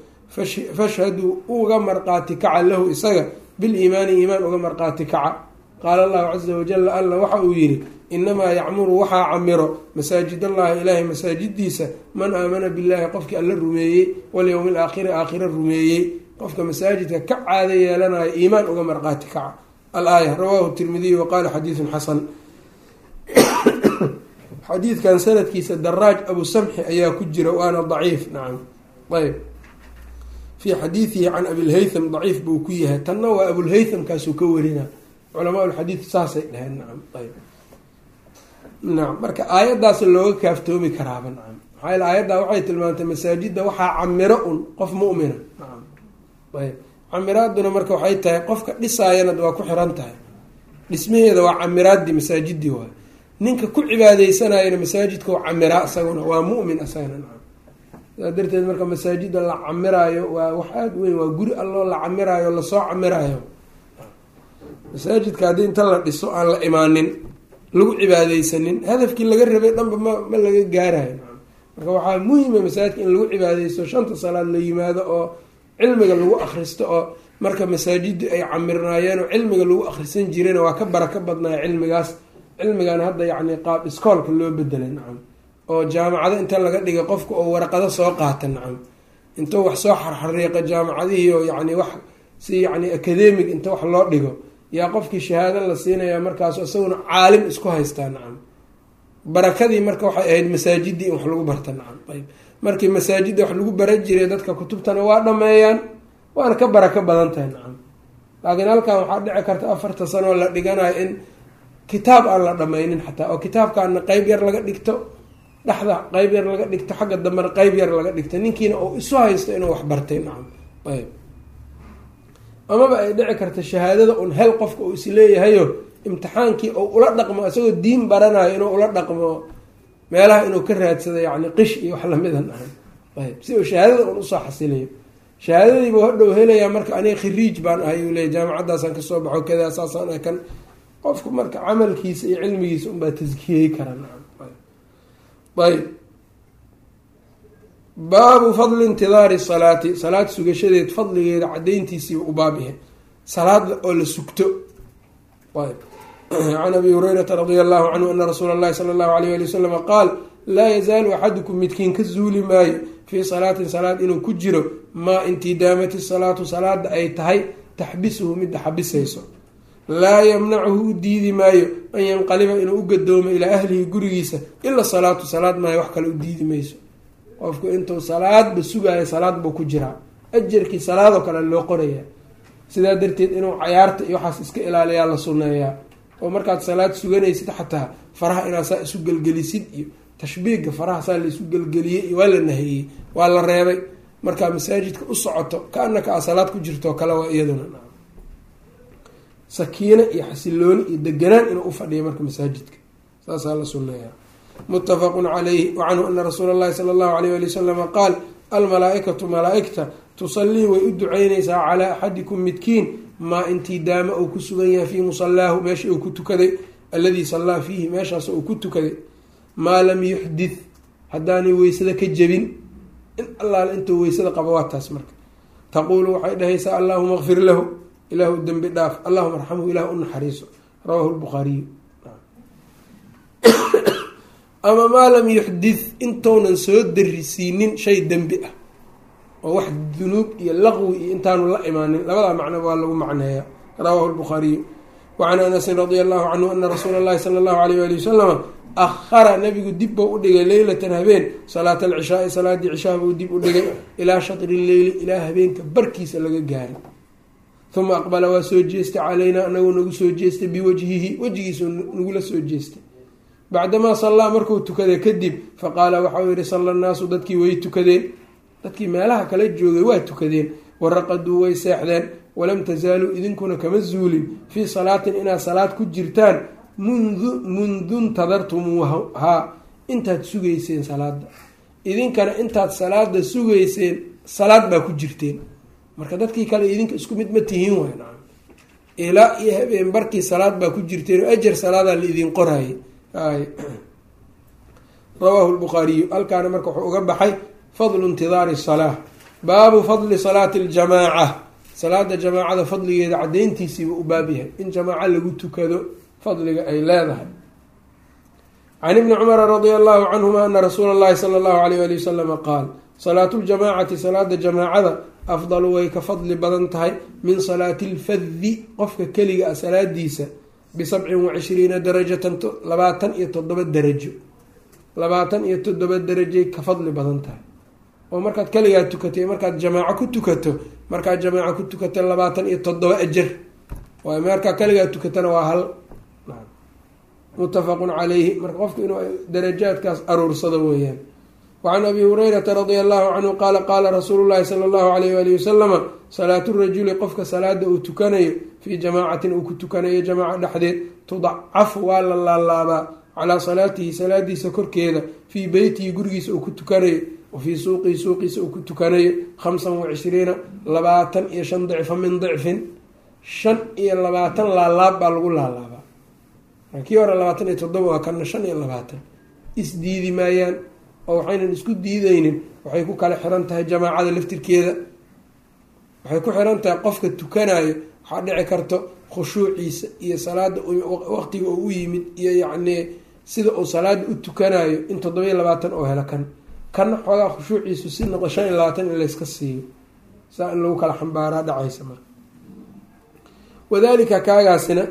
fashhaduu uga marqaati kaca lahu isaga biliimaani iimaan uga marqaati kaca qaala allahu caza wajala alla waxa uu yidhi inamaa yacmuru waxaa camiro masaajid allahi ilaahay masaajidiisa man aamana billahi qofkii alla rumeeyey walyowmi alaakhiri aakhira rumeeyey qofka masaajidka ka caado yeelanayo iimaan uga marqaati kaca alaaya rawaahu tirmidiy waqaala xadiidun xasan xadiidkan sanadkiisa daraaj abu samxi ayaa ku jira waana daciif nacam ayb fii xadiidihi can abilhaytham daciif buu ku yahay tanna waa abulhaythamkaasuu ka warina culamaa lxadiid saasay dheheen nacam ayb. Nacam marka aayaddaas looga kaaftoomi karaaba nacam. Maxaa yaele aayaddaa waxay tilmaantay masaajidda waxaa camiro un qof mu'mina nacam. Ayb. Camiraaduna marka waxay tahay qofka dhisaayana waa ku xiran tahay. Dhismaheeda waa camiraadii masaajidii waay ninka ku cibaadeysanayana masaajidka waa camiraa isaguna waa mu'min isagana nacam. Sidaa darteed marka masaajida la camiraayo waa wax aada weyn waa guri alloo la camiraayo la soo camiraayo masaajidka haddii inta la dhiso aan la imaanin lagu cibaadeysanin hadafkii laga rabay dhanba ma ma laga gaarayo. Marka waxaa muhima masaajidka in lagu cibaadeysto shanta salaad la yimaado oo cilmiga lagu akristo oo marka masaajiddu ay camirnaayeen oo cilmiga lagu akrisan jirayna waa ka baraka badnaya cilmigaas. Cilmigan hadda yacni qaab iskoolka loo bedelay nacam. Oo jaamacado inta laga dhigay qofka oo waraqado soo qaata nacam. Intuu wax soo xarxariiqa jaamacadihii oo yacni wax si yacni academic inta wax loo dhigo yaa qofkii shahaado la siinayaa markaasu isaguna caalim isku haystaa nacam. Barakadii marka waxay ahayd masaajidii in wax lagu barta nacam. Ayb markii masaajidda wax lagu bara jiray dadka kutubtana waa dhameeyaan waana ka barako badan tahay nacam. Laakiin halkan waxaa dhici karta afarta sanoo la dhiganayo in kitaab aan la dhameynin xataa oo kitaabkaana qeyb yar laga dhigto dhexda qeyb yar laga dhigto xagga dambena qeyb yar laga dhigto ninkiina uu isu haysto inuu wax bartay nacam. Ayb amaba ay dhici karta shahaadada un hel qofka uu isleeyahayo imtixaankii ou ula dhaqmo isagoo diin baranayo inuu ula dhaqmo meelaha inuu ka raadsado yani qish iyo wax lamidan ahan ayb si uu shahaadada un u soo xasilayo shahaadadiibu hadhow helayaa marka aniga khiriij baan ahay uu leey jaamacaddaasaan ka soo baxo kadaa saasaan ah kan qofku marka camalkiisa iyo cilmigiisa unbaa taskiyey karaa ayb baabu fadli intidaari salaati. Salaad sugashadeed fadligeeda cadayntiisiiba u baabyahay salaad oo la sugto. Can abi hurayrata radia allahu canhu ana rasuula allahi sala allahu alayh ali wasalama qaal laa yazaalu axadukum midkiin ka zuuli maayo fii salaatin salaad inuu ku jiro maa intii daamati salaatu salaada ay tahay taxbisuhu midda xabisayso. Laa yamnacuhu u diidi maayo an yanqaliba inuu u gadoomo ilaa ahlihi gurigiisa ila salaatu salaad maayo wax kale u diidi mayso qofku intuu salaadba sugaayo salaad buu ku jiraa. Ajarkii salaadoo kale loo qoraya sidaa darteed inuu cayaarta iyo waxaas iska ilaaliyaa la sunneeyaa. Oo markaad salaad suganaysid xataa faraha inaad saa isu gelgelisid iyo tashbiiga faraha saa la isu gelgeliyey iyo waa la nahiyey waa la reebay. Markaa masaajidka u socoto ka-anaka aa salaad ku jirto kale waa iyaduna. Sakiino iyo xasilooni iyo deganaan inuu ufadhiyo marka masaajidka. Saasaa la sunneeyaa muttafaqun calayhi wacanhu ana rasuula allahi sala allahu alayh ali wasalama qaal almalaa-ikatu malaa-igta tusallii way u duceyneysaa calaa axadikum midkiin maa intii daama uu ku sugan yahay fii musallaahu meesha uu ku tukaday alladii sallaa fiihi meeshaas uu ku tukaday maa lam yuxdith haddaanay weysada ka jebin. In allaale intuu weysada qabo waa taas marka. Taquulu waxay dhahaysaa allahuma kfir lahu ilaahu dembi dhaaf allahuma arxamhu ilah u naxariiso. Rawahu lbukhaariyu ama maa lam yuxdith intuunan soo darisiinin shay dembi ah. Oo wax dunuub iyo laqwi iyo intaanu la imaanin. Labadaa macno waa lagu macneeya. Rawahu lbukhaariyu wacan anasin radia allahu canhu ana rasuula allahi sala allahu alayh ali wasalama ahara nabigu dib buu u dhigay leylatan habeen. Salaata alcishaai salaadii cishaha buu dib u dhigay. Ilaa shatri leyli ilaa habeenka barkiisa laga gaaray. Uma aqbala waa soo jeestay calaynaa anagoo nagu soo jeestay biwajhihi. Wejigiisu nagula soo jeestay bacdamaa sallaa markuu tukaday kadib faqaala waxau yihi salla nnaasu dadkii way tukadeen dadkii meelaha kala joogay waa tukadeen waraqaduu way seexdeen walam tasaaluu idinkuna kama zuulin fii salaatin inaad salaad ku jirtaan mundu mundu ntadartumuuhaa intaad sugayseen salaada idinkana intaad salaada sugayseen salaad baa ku jirteen marka dadkii kale idinka isku mid ma tihiin waay ilaa iyo habeen barkii salaad baa ku jirteen oo ajar salaadaa la idin qoraayay ay rawaahu lbukhaariyu halkaana marka wuxuu uga baxay fadlu intidaari salaa baabu fadli salaati ljamaaca salaada jamaacada fadligeeda cadayntiisiiba u baab yahay. In jamaaco lagu tukado fadliga ay leedahay. Can ibni cumara radia allahu canhuma ana rasuula allahi sala allahu alayh ali wasalama qaal salaatu ljamaacati salaada jamaacada afdalu way ka fadli badan tahay min salaati lfadi qofka keliga ah salaadiisa bisabcin wa cishriina darajatan labaatan iyo toddoba darajo labaatan iyo toddoba darajay ka fadli badan tahay. Oo markaad keligaa tukatay markaad jamaaco ku tukato markaad jamaaco ku tukato labaatan iyo toddoba ajar waay markaa keligaa tukatana waa hal. Muttafaqun calayhi. Marka qofku inuu darajaadkaas aruursado weeyaan wacan abi hurayrata radia allahu canhu qaala qaala rasuulu llahi sala allahu alayh waali wasalama salaatu rajuli qofka salaada uu tukanayo fii jamaacatin uu ku tukanayo jamaaca dhexdeed tudacafu waa la laalaabaa calaa salaatihi salaadiisa korkeeda fii beytihi gurigiisa uu ku tukanayo wa fii suuqihi suuqiisa uu ku tukanayo khamsan wa cishriina labaatan iyo shan dicfa min dicfin shan iyo labaatan laalaab baa lagu laalaabaa kii hore labaatan iyo toddoba waa kana shan iyo labaatan isdiidi maayaan oo waxaynan isku diideynin waxay ku kala xiran tahay jamaacada laftirkeeda. Waxay ku xiran tahay qofka tukanayo waxaa dhici karto khushuuciisa iyo salaada waqtiga oo u yimid iyo yacnii sida uu salaada u tukanayo in toddoba iyo labaatan oo helo kan. Kana xoogaa khushuuciisu si noqo shan iyo labaatan in layska siiyo. Saa in lagu kala xambaaraa dhacaysa marka. Wadalika kaagaasina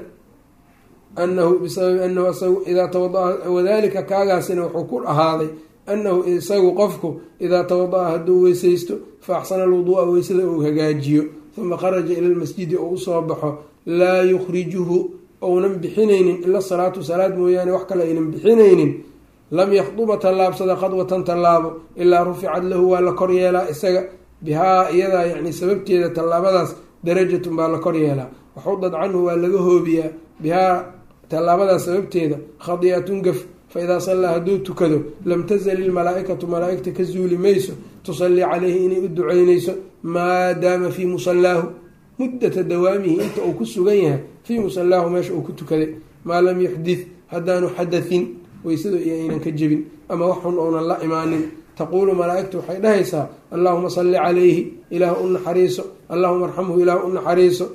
anahu bisababi anahu isagu idaa tawada wadalika kaagaasina wuxuu ku ahaaday anahu isagu qofku idaa tawada-a hadduu weysaysto fa axsana alwuduu'a weysada uu hagaajiyo uma kharaja ila lmasjidi oo u soo baxo laa yukhrijuhu ounan bixinaynin ila salaatu salaad mooyaane wax kale aynan bixinaynin lam yakhduba tallaabsada khadwatan tallaabo ilaa ruficad lahu waa la kor yeelaa isaga bihaa iyadaa yacni sababteeda tallaabadaas darajatun baa la kor yeelaa. Waxudad canhu waa laga hoobiyaa bihaa tallaabadaas sababteeda khadiatun gaf fa idaa sallaa hadduu tukado lam tazal ilmalaa-ikatu malaa-igta ka zuuli mayso tusallii caleyhi inay u duceyneyso maa daama fii musallaahu muddata dawaamihi inta uu ku sugan yahay fii musallaahu meesha uu ku tukaday maa lam yuxdith haddaanu xadathin weysada iyo aynan ka jebin ama wax xun ounan la imaanin taquulu malaa-igtu waxay dhahaysaa allaahuma salli calayhi ilaah u naxariiso allahuma arxamhu ilaah u naxariiso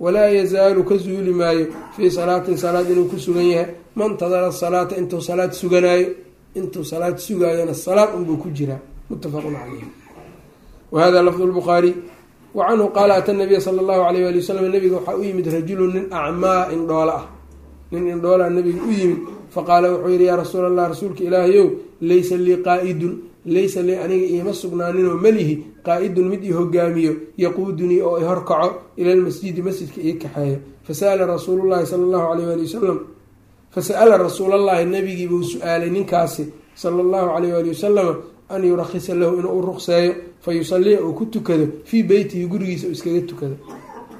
walaa yazaalu ka zuuli maayo fii salaatin salaad inuu ku sugan yahay man tadara salaata intuu salaad suganaayo intuu salaad sugaayona salaad unbuu ku jiraa. Muttafaqun caleyh wahada lafdu lbukhaariy wa qaala ata nabiya sala allahu alayh ali wasalam nabiga waxaa u yimid rajulu nin acmaa indhoolo ah. Nin indhoolaa nabiga u yimid faqaala wuxuu yihi yaa rasuul allah rasuulka ilaahayow laysa lii qaa-idun laysa lii aniga iima sugnaaninoo melihi qaa-idun mid ii hogaamiyo yaquudunii oo i horkaco ila lmasjidi masjidka ii kaxeeyo fasa'ala rasuulullahi sala allahu alayh ali wasalam fasa'ala rasuulallahi nabigiibuu su'aalay ninkaasi sala allahu alayh ali wasalama an yurakhisa lahu inuu u ruqseeyo fa yusalliya uu ku tukado fii beytihi gurigiisa uu iskaga tukado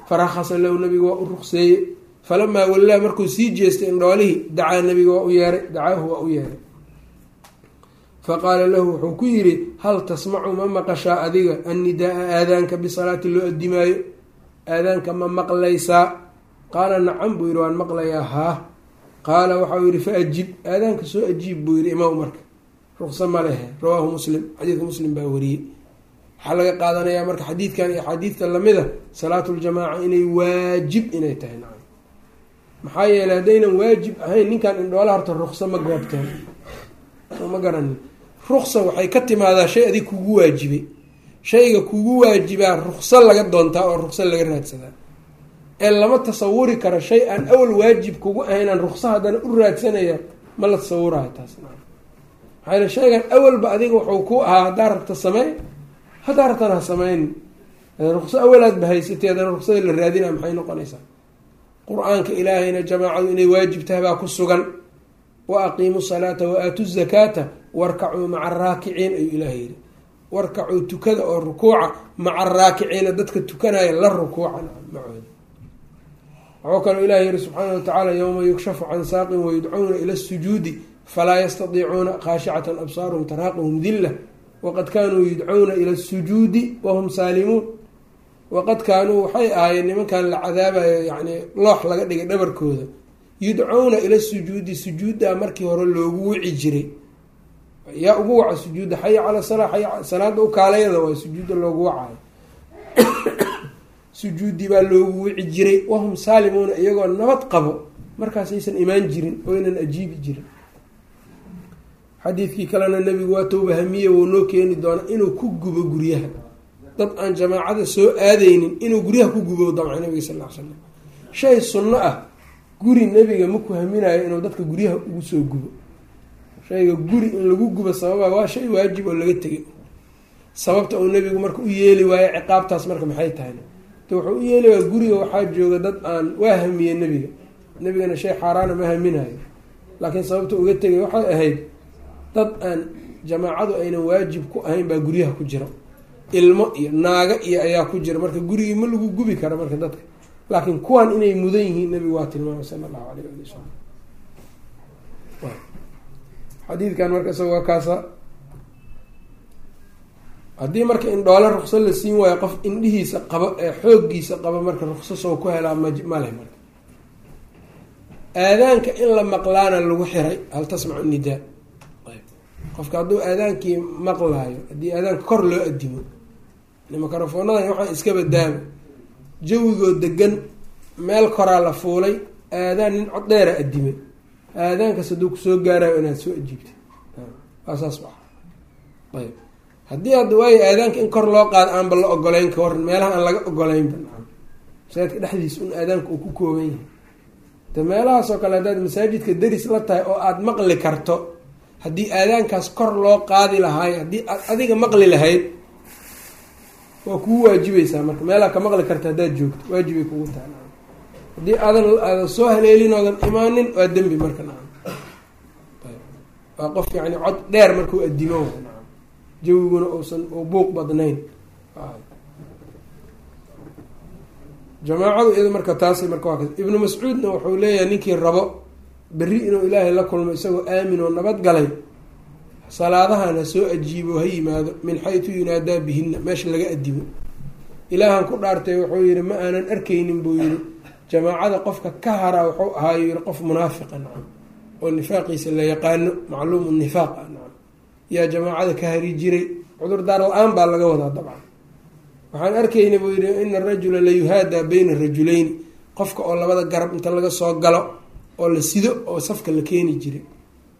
farakhasa lahu nabiga waa u ruqseeye falamaa wallaa markuu sii jeestay indhoolihii dacaa nabiga waa u yeeray dacaahu waa u yeeray faqaala lahu wuxuu ku yidhi hal tasmacu ma maqashaa adiga annidaa-a aadaanka bisalaati loo adimaayo aadaanka ma maqlaysaa qaala nacam buu yihi waan maqlayaa haa qaala waxau yihi fa ajib aadaanka soo ajiib buu yihi imaw marka. Ruqsa ma lehe rawaahu muslim xadiidka muslim baa wariyey. Waxaa laga qaadanayaa marka xadiidkan iyo axaadiidta lamida salaatuljamaaca inay waajib inay tahay nacam. Maxaa yeeley haddaynan waajib ahayn ninkan indhoola horta ruqsa ma goobteen ma garanin. Ruqsa waxay ka timaadaa shay adig kugu waajibay. Shayga kugu waajibaa ruqso laga doontaa oo ruqso laga raadsadaa ee lama tasawuri karo shay aan awal waajib kugu ahaynaan ruqso haddana u raadsanaya ma la tasawurayo taas maxaa yele shaygan awalba adiga wuxuu ku ahaa haddaa rabta samey haddaa rabtana ha sameyni ruqso awalaadba haysatay haddana ruqsada la raadina maxay noqonaysaa? Qur'aanka ilaahayna jamaacadu inay waajib tahay baa ku sugan. Wa aqiimu salaata wa aatu zakaata warkacuu maca araakiciin ayuu ilaah yidhi. Warkacuu tukada oo rukuuca maca araakiciina dadka tukanaya la rukuuca macooda waxuu kaloo ilah yihi subxaana wa tacaala yowma yukshafu can saaqin wayudcuuna ila sujuudi falaa yastadiicuuna khaashicatan absaaruhum taraaquhum dilla waqad kaanuu yudcuuna ila sujuudi wahum saalimuun. Waqad kaanuu waxay ahaayeen nimankan la cadaabayo yani loox laga dhigay dhabarkooda. Yudcuuna ila sujuudi sujuuddaa markii hore loogu wici jiray. Yaa ugu waca sujuudda xaya cala salaa xaya salaada u kaalayada waa sujuudda loogu wacayo sujuudi baa loogu wici jiray wahum saalimuuna iyagoo nabad qabo. Markaasaysan imaan jirin oo ynan ajiibi jirin. Xadiidkii kalena nabigu waa towba hamiye wou noo keeni doona inuu ku gubo guryaha. Dad aan jamaacada soo aadeynin inuu guryaha ku gubo damca nabiga sal l slam shay sunno ah guri nebiga maku haminayo inuu dadka guryaha ugu soo gubo. Shayga guri in lagu gubo sababa waa shay waajib oo laga tegay sababta uu nebigu marka u yeeli waayo ciqaabtaas marka maxay tahay de wuxuu u yeeli waaya guriga waxaa jooga dad aan waa hamiye nebiga. Nebigana shay xaaraana ma haminayo. Laakiin sababta uga tegay waxay ahayd dad aan jamaacadu aynan waajib ku ahayn baa guryaha ku jira. Ilmo iyo naaga iyo ayaa ku jira. Marka gurigii ma lagu gubi karo marka dadka. Laakiin kuwan inay mudan yihiin nabigu waa tilmaamay sala allahu alayh ali wasalam xadiidkan marka isaga waa kaasa haddii marka indhoole rukso la siin waayo qof indhihiisa qabo ee xooggiisa qabo marka rukso sow ku helaa ma maleh marka aadaanka in la maqlaana lagu xiray hal tasmacu nidaa qofka hadduu aadaankii maqlaayo haddii aadaanka kor loo adimo microfonadan waxaan iska badaama jawigoo degan meel koraa la fuulay aadaan nin cod dheera adimay aadaankaas hadduu ku soo gaarayo inaad soo ajiibtay. Waa saas ayb haddii hadda waayo aadaanka in kor loo qaado aanba la ogoleyn ka waran meelaha aan laga ogoleynba masaajidka dhexdiisa un aadaanka uu ku kooban yahay. De meelahaasoo kale haddaad masaajidka deris la tahay oo aada maqli karto haddii aadaankaas kor loo qaadi lahaayo haddii aad adiga maqli lahayd waa kugu waajibaysaa marka. Meelaa ka maqli karta haddaad joogto waajibay kugu tahay. Haddii aadan aadan soo haleelin oodan imaanin waa dembi marka. Nacam waa qof yani cod dheer markuu adimo nacam jawiguna uusan buuq badnayn. Jamaacadu iyada marka taasi marka waa ibnu mascuudna wuxuu leeyahay ninkii rabo berri inuu ilaahay la kulmo isagoo aamin oo nabad galay salaadahan ha soo ajiibo ha yimaado min xaytu yunaadaa bihinna meesha laga adimo ilaahan ku dhaartay wuxuu yihi ma aanan arkaynin buu yihi jamaacada qofka ka haraa wuxuu ahaayo yihi qof munaafiqa nacam oo nifaaqiisa la yaqaano macluumu nifaaq nacam yaa jamaacada ka hari jiray. Cudurdaar la'aan baa laga wadaa dabcan. Waxaan arkayna buu yihi ina arajula la yuhaadaa bayna rajuleyni qofka oo labada garab inta laga soo galo oo la sido oo safka la keeni jiray.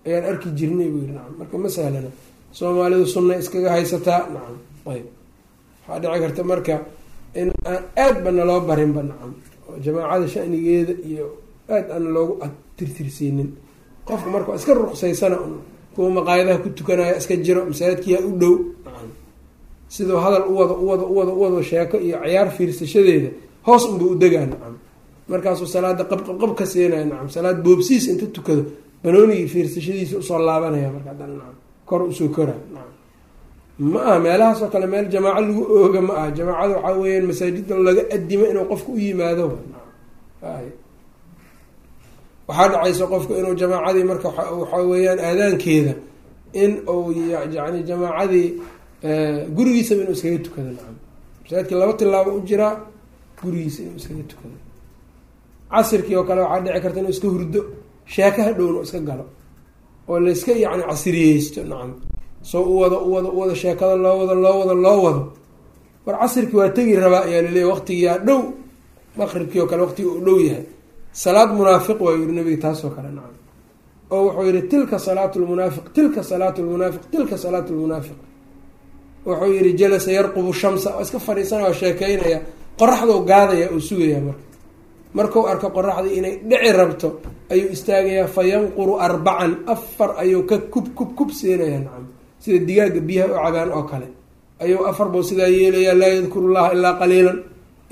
Ayaan arki jirnay buu yihi nacam marka ma sahlana. Soomaalidu sunna iskaga haysataa. Nacam ayb waxaa dhici karta marka in aan aad ba naloo barinba nacam. Oo jamaacada shanigeeda iyo aad aan loogu tirtirsiinin. Qofka marka iska ruqsaysana kuwa maqaayadaha ku tukanaya iska jiro masaajidkiyaa u dhow. Nacam siduu hadal uwado uwado uwado uwado sheeko iyo ciyaar fiirsashadeeda hoos unba u degaa nacam markaasuu salaada qabqabqab ka siinaya nacam salaad boobsiis inta tukado banoonigii fiirsashadiisa u soo laabanaya marka haddana nacam kor u soo kora nacam ma aha meelahaas oo kale meel jamaaco lagu ooga ma aha. Jamaacada waxaa weeyaan masaajida laga adimo inuu qofka u yimaado waxaa dhacaysa qofka inuu jamaacadii marka waxaa weeyaan aadaankeeda in uu yani jamaacadii gurigiisaba inuu iskaga tukado nacam. Masaajidkii laba tilaabo u jiraa gurigiisa inuu iskaga tukado. Casirkii oo kale waxaa dhici karta inuu iska hurdo sheekaha dhowna iska galo oo layska yani casiriyeysto nacam. Soo u wado u wado u wado sheekada loo wado loo wado loo wado. War casirkii waa tegi rabaa ayaa laleeyahy waqtigiyaa dhow. Maqribkii oo kale waqtigii uu dhow yahay salaad munaafiq waa yiri nabiga taasoo kale nacam. oo wuxuu yihi tilka salaatu lmunaafiq tilka salaatu lmunaafiq tilka salaatu lmunaafiq wuxuu yihi jalasa yarqubu shamsa. Oo iska fadhiisanaya oo sheekeynaya qoraxdou gaadaya oo sugaya marka. Markuu arko qoraxdii inay dhici rabto ayuu istaagayaa fa yanquru arbacan afar ayuu ka kub kub kub siinaya nacam. Sida digaaga biyaha u cabaan oo kale. Ayuu afar buu sidaa yeelayaa laa yadkuru llaha ilaa qaliilan.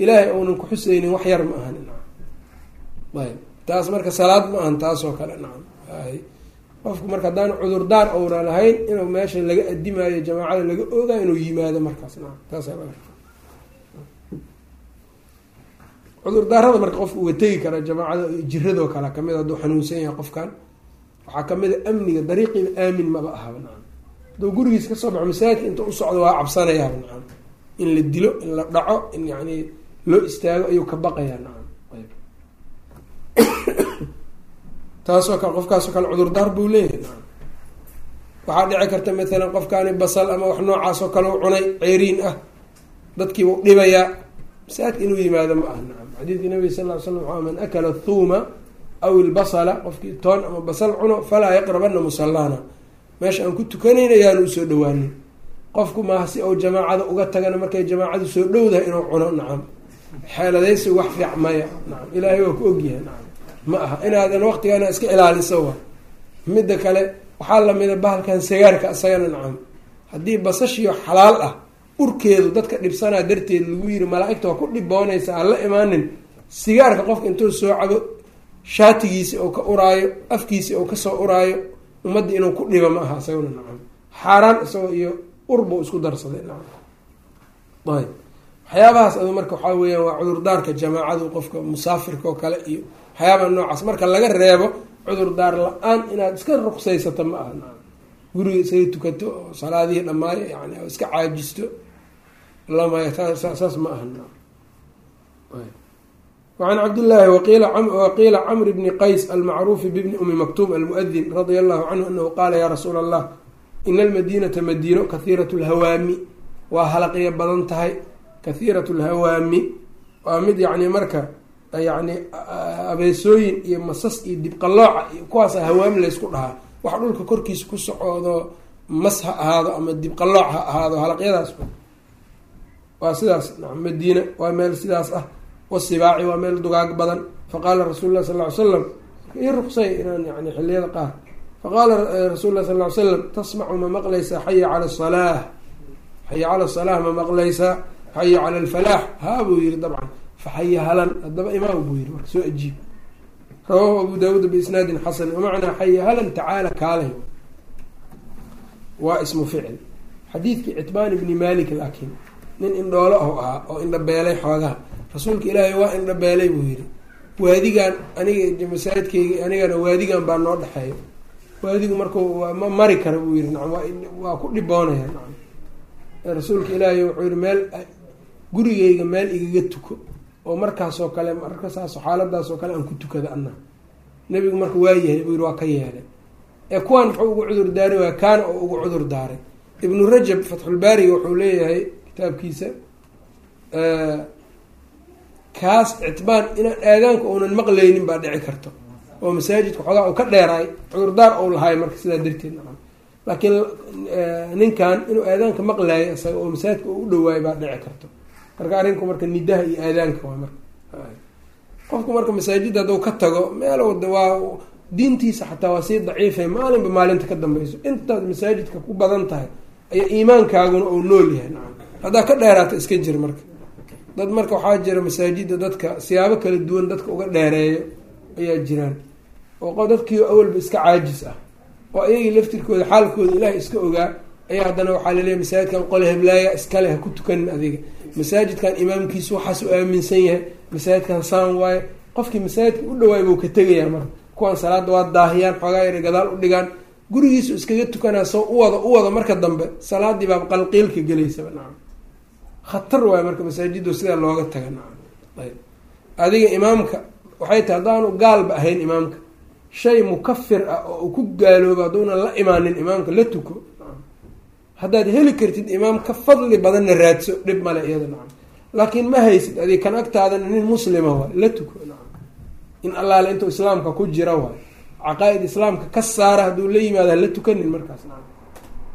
Ilaahay ounan ku xuseynin wax yar ma ahan ayb. Taas marka salaad ma ahan taasoo kale nacam. Qofku marka haddaan cudurdaar ouna lahayn inuu meesha laga adimaayo jamaacada laga oogayo inuu yimaado markaas nacam. Taas cudurdaarada marka. Qofka uga tegi kara jamaacada jiradoo kale ka mid hadduu xanuunsan yahay qofkan waxaa ka mid a amniga dariiqiiba aamin maba ahaba nacam. Hadduu gurigiis ka soo baxo masaajidka inta u socdo waa cabsanayaaba nacam. In la dilo in la dhaco in yani loo istaago ayuu ka baqayaa nacam ayb taasoo kale qofkaasoo kale cudurdaar buu leeyahay. Waxaa dhici karta matalan qofkaani basal ama wax noocaasoo kale u cunay ceyriin ah dadkiibuu dhibayaa masaajidka inuu yimaado ma aha nacam xadiidkii nabiga sal ly slam waxaa man akala thuuma aw ilbasala qofkii toon ama basal cuno falaa yaqrabana musallana. Meesha aan ku tukanayn ayaanu u soo dhawaanin qofku maaha si ou jamaacada uga tagana markay jamaacadu soo dhowdahay inuu cuno nacam xeeladaysi wax fiic maya nacam ilaahay waa ku ogyahay nacam ma aha inaadan waqtigaana iska ilaaliso wa. Midda kale waxaa lamida bahalkan sagaarka isagana nacam. Haddii basashiyo xalaal ah urkeedu dadka dhibsanaa darteed lagu yiri malaa-igta waa ku dhiboonaysa aan la imaanin sigaarka qofka intuu soo cabo shaatigiisi oo ka uraayo afkiisi oo ka soo uraayo ummadda inuu ku dhiba ma aha isaguna nacam. Xaaraan isagoo iyo urbuu isku darsaday nacam. Ayb waxyaabahaas adu marka waxaa weeyaan waa cudurdaarka jamaacadu qofka musaafirka oo kale iyo waxyaabaha noocaas. Marka laga reebo cudurdaar la'aan inaad iska ruqsaysato ma aha guriga isaga tukato oo salaadihii dhammaayo yani oo iska caajisto lamaya saas ma aha wacan cabdillaahi waqiila camr bni qays almacruufi bibni umi maktuum almuadin radia allahu canhu anahu qaala yaa rasuula allah ina almadiinata madiino kahiirat lhawaami waa halaqyo badan tahay kahiirat lhawaami waa mid yani marka yani abeesooyin iyo masas iyo dibqalooca iyo kuwaasa hawaami laysku dhahaa. Wax dhulka korkiisa ku socoodo mas ha ahaado ama dibqalooc ha ahaado halaqyadaas waa sidaas madiina waa meel sidaas ah. Wasibaaci waa meel dugaag badan. Faqaala rasuulu lah sal ly slam ii ruqsay inaan yani xiliyada qaar. Faqaala rasuulu lah sal ly slam tasmacu ma maqlaysaa xaya cala salaah. Xaya cala salaah ma maqlaysaa xaya cala alfalaax haa buu yihi dabcan faxaya halan haddaba imaam buu yihi marka soo ajiib rawahu abu daawuud biisnaadin xasan wamacnaa xaya halan tacaala kaalay waa ismu ficil xadiidkii citbaan ibni malik laakiin nin indhoolo ah ahaa oo indhabeelay xoogaha rasuulka ilaahay waa indhabeelay buu yihi waadigan aniga masaajidkeyga anigana waadigan baa noo dhexeeya waadigu marku ma mari kara buu yihi nacam waa ku dhiboonaya nacam rasuulka ilaahay wuxuu yihi meel gurigeyga meel igaga tuko oo markaasoo kale markasaas xaaladaasoo kale aan ku tukada ana nebigu marka waa yahay buu yihi waa ka yeelay. Ee kuwaan muxuu ugu cudur daari waaya kaana oo ugu cudur daaray. Ibnu rajab fatxulbaariga wuxuu leeyahay kitaabkiisa kaas ictibaan inaan aadaanka uunan maqlaynin baa dhici karto. Oo masaajidka xoogaa uu ka dheeraay cudurdaar ou lahaay marka sidaa darteed. Nacam laakiin ninkan inuu aadaanka maqlaayo isaga oo masaajidka uu u dhawaayo baa dhici karto marka arrinku marka nidaha iyo aadaanka waa marka. Qofku marka masaajidda hadduu ka tago meel waa diintiisa xataa waa sii daciifay maalinba maalinta ka dambeyso intaad masaajidka ku badan tahay ayaa iimaankaaguna uu nool yahay. Nacam haddaa ka dheeraata iska jir marka. Dad marka waxaa jira masaajidda dadka siyaabo kala duwan dadka uga dheereeyo ayaa jiraan. Oo dadkii awalba iska caajis ah. Oo ayagii laftirkooda xaalkooda ilaahay iska ogaa ayaa haddana waxaa laleeyahy masaajidkan qole heblaaya iskale ha ku tukanin adiga masaajidkan imaamkiisu waxaas u aaminsan yahay masaajidkan saan waaye qofkii masaajidka u dhawaay buu ka tegayaa marka. Kuwaan salaada waa daahiyaan xoogaa yara gadaal u dhigaan gurigiisu iskaga tukanaa soo u wada u wada marka dambe salaadii baa qalqiilka gelaysaba nacam khatar waayo marka masaajiddo sidaa looga taga nacam ayb. Adiga imaamka waxay tahay haddaanu gaalba ahayn imaamka shay mukafir ah oo uu ku gaaloobo hadduunan la imaanin imaamka la tuko haddaad heli kartid imaam ka fadli badanna raadso dhib male iyada nacam. Laakiin ma haysid adig kan agtaadana nin muslima waay la tuko nacam. In allaale intuu islaamka ku jira waay caqaa-id islaamka ka saara hadduu la yimaado hala tukanin markaas nacam.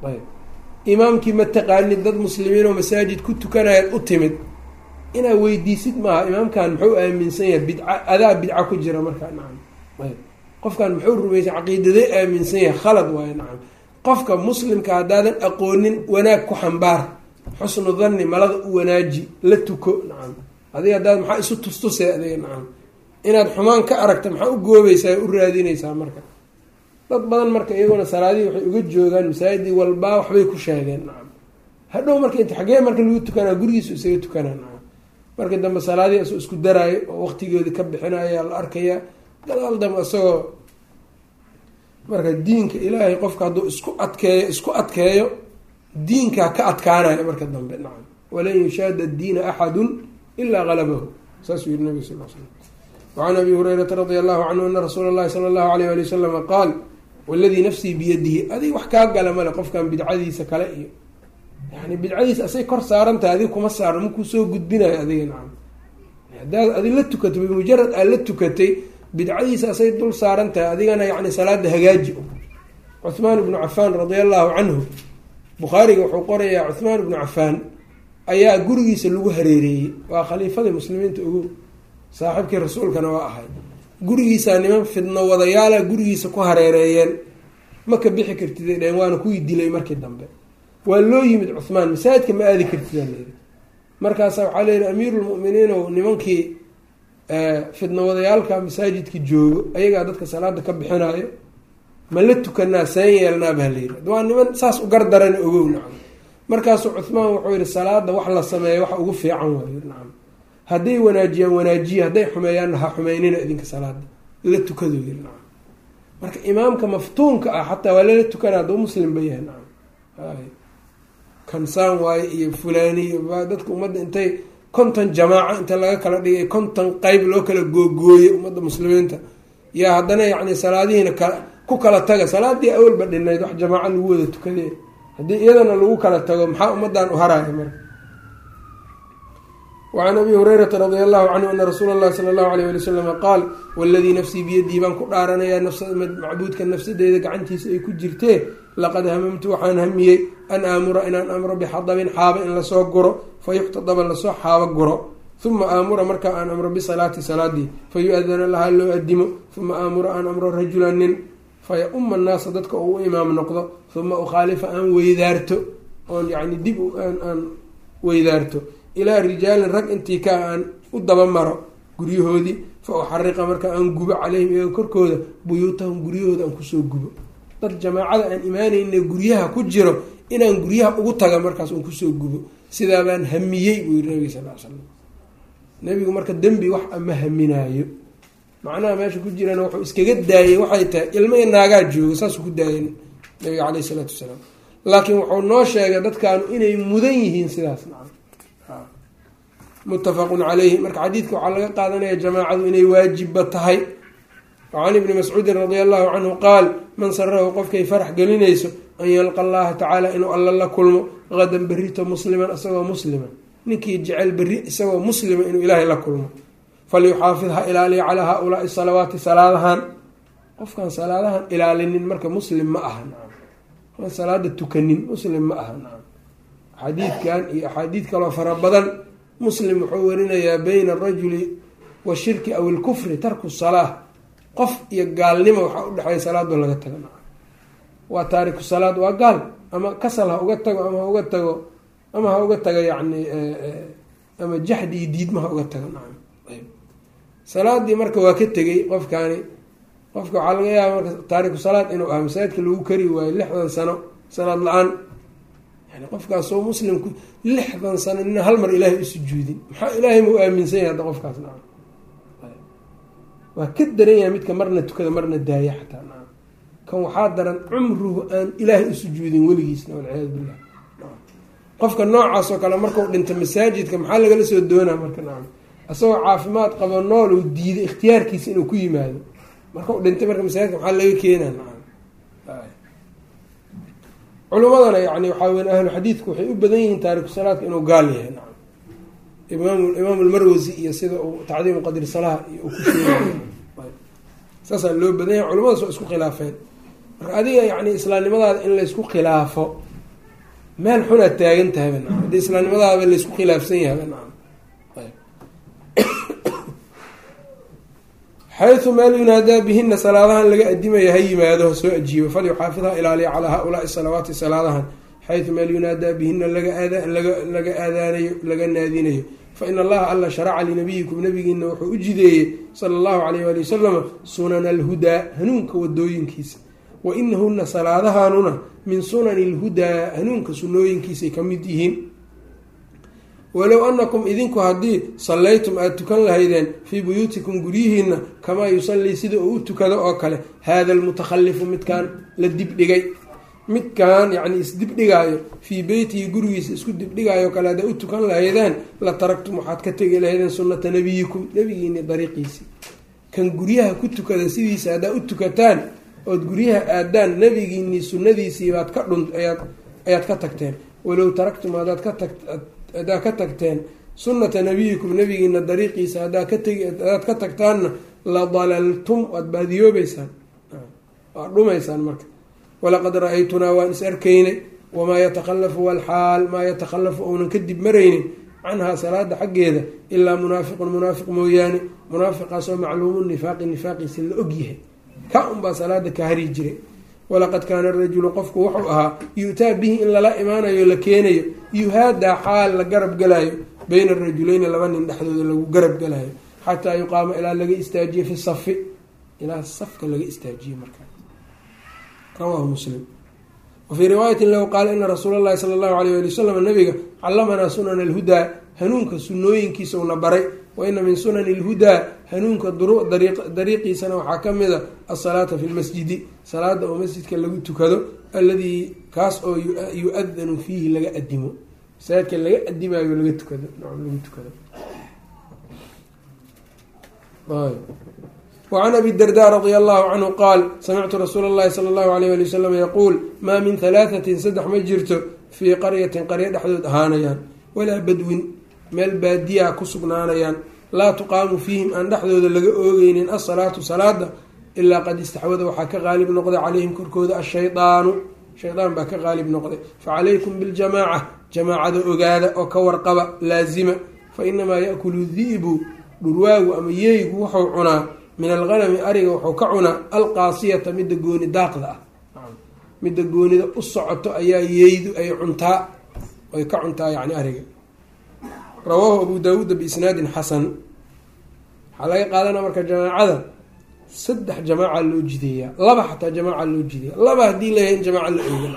Ayb imaamkii ma taqaanid dad muslimiin oo masaajid ku tukanayaad u timid. Inaad weydiisid maaha imaamkan muxuu aaminsan yahay bidca adaa bidca ku jira markaa nacam. Ayb qofkan muxuu rumaysan caqiidadee aaminsan yahay khalad waayo nacam qofka muslimka haddaadan aqoonin wanaag ku xambaar xusnu danni malada u wanaaji la tuko nacam. Adiga haddaad maxaa isu tustusee adiga nacam. Inaad xumaan ka aragta maxaa u goobaysaa u raadinaysaa marka? Dad badan marka iyaguna salaadihii waxay uga joogaan masaajidii walbaa waxbay ku sheegeen nacam. Hadhow marka int xagee marka lagu tukanaa gurigiisu isaga tukanaa nacam. Marka dambe salaadihii asoo isku daraayo oo waqtigoodii ka bixinayaa la arkayaa gadaal dambe isagoo marka diinka ilaahay qofka hadduu isku adkeeyo isku adkeeyo diinkaa ka adkaanayo marka dambe nacam. Walan yushaada diina axadun ilaa galabahu. Saasuu yihi nabig sal slam wacan abi hurayrata radia allahu canhu ana rasuula llahi sala allahu alayh ali wasalama qaal waladii nafsii biyadihi adig wax kaa gala male qofkan bidcadiisa kale iyo yani bidcadiisa asay kor saarantahay adig kuma saarno makuu soo gudbinayo adiga nacam. Hadaad adig la tukatay bimujarad aad la tukatay bidcadiisa asay dul saaran tahay adigana yani salaada hagaaji. Cuhmaan ibnu cafaan radia allahu canhu bukhaariga wuxuu qorayaa cuhmaan ibnu cafaan ayaa gurigiisa lagu hareereeyey waa khaliifadii muslimiinta ugu saaxiibkii rasuulkana waa ahay. Gurigiisaa niman fidno wadayaala gurigiisa ku hareereeyeen. Ma ka bixi kartid dheen waana kuwii dilay markii dambe. Waa loo yimid cuhmaan masaajidka ma aadi kartid aa layidhi markaasa waxaa layihi amiirulmuminiin o nimankii fidno wadayaalka masaajidka joogo ayagaa dadka salaada ka bixinayo ma la tukanaa seen yeelnaa baa layidhi waa niman saas u gardarana ogow nacam. Markaasuu cuhmaan wuxuu yihi salaada wax la sameeya waxa ugu fiican waayo nacam. Hadday wanaajiyaan wanaajiya hadday xumeeyaanna ha xumeynina idinka salaada la tukado yiri nacam. Marka imaamka maftuunka ah xataa waa lala tukana muslim ba yahay nacam. Kansaan waaye iyo fulani iyo dadka ummadda intay konton jamaaco inta laga kala dhigay konton qeyb loo kala googooyey ummadda muslimiinta. Yaa haddana yacni salaadihiina ka ku kala taga. Salaadii awalba dhinayd wax jamaaco lagu wada tukadee haddii iyadana lagu kala tago maxaa ummadan u haraya marka wacan abi hurayrata radia allahu canhu ana rasuula allahi sala allahu alayh ali wasalama qaal waladii nafsii biyadii baan ku dhaaranayaa macbuudka nafsadeyda gacantiisa ay ku jirtee laqad hamamtu waxaan hamiyey an aamura inaan amro bixadabin xaaba in la soo guro fa yuxtadaba la soo xaabo guro uma aamura markaa aan amro bisalaati salaadii fa yu-adana lahaa loo adimo uma aamura aan amro rajulan nin faya-uma annaasa dadka oo u imaam noqdo uma ukhaalifa aan weydaarto oon yani dib aan weydaarto ilaa rijaalin rag intii ka aan u daba maro guryahoodii fa uxariqa marka aan gubo caleyhim iyaga korkooda buyuutahum guryahooda aan ku soo gubo. Dad jamaacada aan imaanayna guryaha ku jiro inaan guryaha ugu taga markaas uan ku soo gubo. Sidaabaan hamiyey buu yiri nabiga sal slam nebigu marka dembi wax ama haminaayo. Macnaha meesha ku jirana wuxuu iskaga daayey waxay tahay ilmo i naagaa jooga saasuu ku daayay nabiga caleyh isalaatu wasalaam. Laakiin wuxuu noo sheegay dadkaanu inay mudan yihiin sidaas muttafaqun caleyhi marka xadiidka waxaa laga qaadanaya jamaacadu inay waajibba tahay. Wacan ibni mascuudin radia allahu canhu qaal man sarahu qofkay farax gelinayso an yalqa allaha tacaala inuu alla la kulmo qadan berito musliman isagoo muslima ninkii jecel berri isagoo muslima inuu ilaahay la kulmo. Falyuxaafid ha ilaaliya calaa haaulaai salawaati salaadahan qofkaan salaadahan ilaalinin marka muslim ma aha. Salaada tukanin muslim ma aha. Xadiidkan iyo axaadiid kaloo fara badan muslim wuxuu warinayaa bayna arajuli washirki aw ilkufri tarku salaa qof iyo gaalnimo waxaa udhexeeya salaadoo laga tago. Waa taariku salaad waa gaal. Ama kasal ha uga tago ama ha uga tago ama ha uga tago yani ama jaxdi iyo diidma ha uga tago. Salaadii marka waa ka tegay qofkaani qofka waxaa laga yaaba marka taariku salaad inuu ah masaajidka lagu kari waayo lixdan sano salaad la'aan yani qofkaasoo muslimku lixdan sano nina hal mar ilaahay u sujuudin. Maxaa ilaahay ma u aaminsan yahay hadda qofkaas? Nacam waa ka daran yahay midka marna tukada marna daaya xataa. Nacam kan waxaa daran cumruhu aan ilaahay u sujuudin weligiisna walciyaadu billah. Qofka noocaas oo kale markau dhinta masaajidka maxaa lagala soo doonaa marka? Nacam isagoo caafimaad qabo nool uu diiday ikhtiyaarkiisa inuu ku yimaado. Marka u dhintay marka masaajidka maxaa laga keenaa nacam culimadana yani waxaa weya ahlu xadiidku waxay u badan yihiin taariku salaadka inuu gaal yahay. Imaam imaam almarwasi iyo sida uu tacdiimu qadri salaha iyo uu ku sheegay. Saasaa loo badan yahay culimadaas waa isku khilaafeen. Marka adiga yani islaamnimadaada in laysku khilaafo meel xunaad taagan tahayba nacam haddii islaamnimadaada laysku khilaafsan yahayba nacam xaysu meel yunaadaa bihina salaadahan laga adimayo ha yimaado soo ajiibo falyuxaafidha ilaaliya calaa haaulaai salawaati salaadahan xaysu meel yunaadaa bihina laga aadaanayo laga naadinayo faina allaha alla sharaca linabiyikum nabigiina wuxuu u jideeyey sala allahu alayh waali wasalama sunana alhudaa hanuunka wadooyinkiisa wa inahuna salaadahanuna min sunani alhudaa hanuunka sunooyinkiisay ka mid yihiin walow anakum idinku haddii sallaytum aada tukan lahaydeen fii buyuutikum guryihiina kamaa yusallii sida uu u tukado oo kale haada almutakhalifu midkaan la dibdhigay. Midkaan yacni isdibdhigaayo fii beytihi gurigiisa isku dibdhigaayo kale haddaa u tukan lahaydeen la taragtum waxaad ka tegi lahaydeen sunnata nabiyikum nabigiini dariiqiisii kan guryaha ku tukada sidiisa haddaa u tukataan ood guryaha aadaan nabigiinii sunnadiisiibaad ka dhun ayaad ka tagteen. Walow taragtum hadaad ka tag haddaad ka tagteen sunnata nabiyikum nabigiina dariiqiisa haddaad ka tegi haddaad ka tagtaanna la dalaltum waad baadiyoobeysaan waad dhumaysaan marka. Walaqad ra'aytunaa waan is arkaynay wamaa yatakhalafu walxaal maa yatakhalafu ounan kadib maraynin canhaa salaada xaggeeda ilaa munaafiqun munaafiq mooyaane munaafiqaasoo macluumu nifaaqi nifaaqiisa la ogyahay ka unbaa salaada ka hari jiray walaqad kaana rajulu qofku wuxuu ahaa yu-taa bihi in lala imaanayo la keenayo yuhaadaa xaal la garab galaayo bayna arajuleyni laba nin dhexdooda lagu garab galaayo xataa yuqaama ilaa laga istaajiye fi safi ilaa safka laga istaajiye markaa rawaahu muslim. Wafii riwaayatin lahu qaala ina rasuula allahi sala allahu alayh ali wasalam nabiga callamanaa sunana alhudaa hanuunka sunooyinkiisa una baray wa ina min sunani alhudaa hanuunka dariiqiisana waxaa ka mid a asalaata fi lmasjidi salaada oo masjidka lagu tukado alladii kaas oo yu-adanu fiihi laga adimo masaajidka laga adimayo laga tukado lagu tukado. Wacan abi darda radia allahu canhu qaal samictu rasuula allahi sala allahu alayh ali wasalam yaquul maa min halaathatin saddex ma jirto fii qaryatin qaryo dhexdood ahaanayaan walaa badwin meel baadiyaa ku sugnaanayaan. Laa tuqaamu fiihim aan dhexdooda laga oogeynin asalaatu salaada ilaa qad istaxwada waxaa ka qaalib noqday calayhim korkooda ashaydaanu shaydaan baa ka qaalib noqday facalaykum biljamaaca jamaacada ogaada oo ka warqaba laazima fa inamaa yaakulu di'bu dhurwaagu ama yeygu wuxuu cunaa min alghanami ariga wuxuu ka cunaa alqaasiyata midda gooni daaqda ah midda goonida u socoto ayaa yeydu ay cuntaa ay ka cuntaa yani ariga rawaahu abu daawuuda biisnaadin xasan waxaa laga qaadanaa marka jamaacada saddex jamaaca loo jideeyaa laba xataa jamaaca loo jideeya. Laba haddii layahay in jamaaca la ooga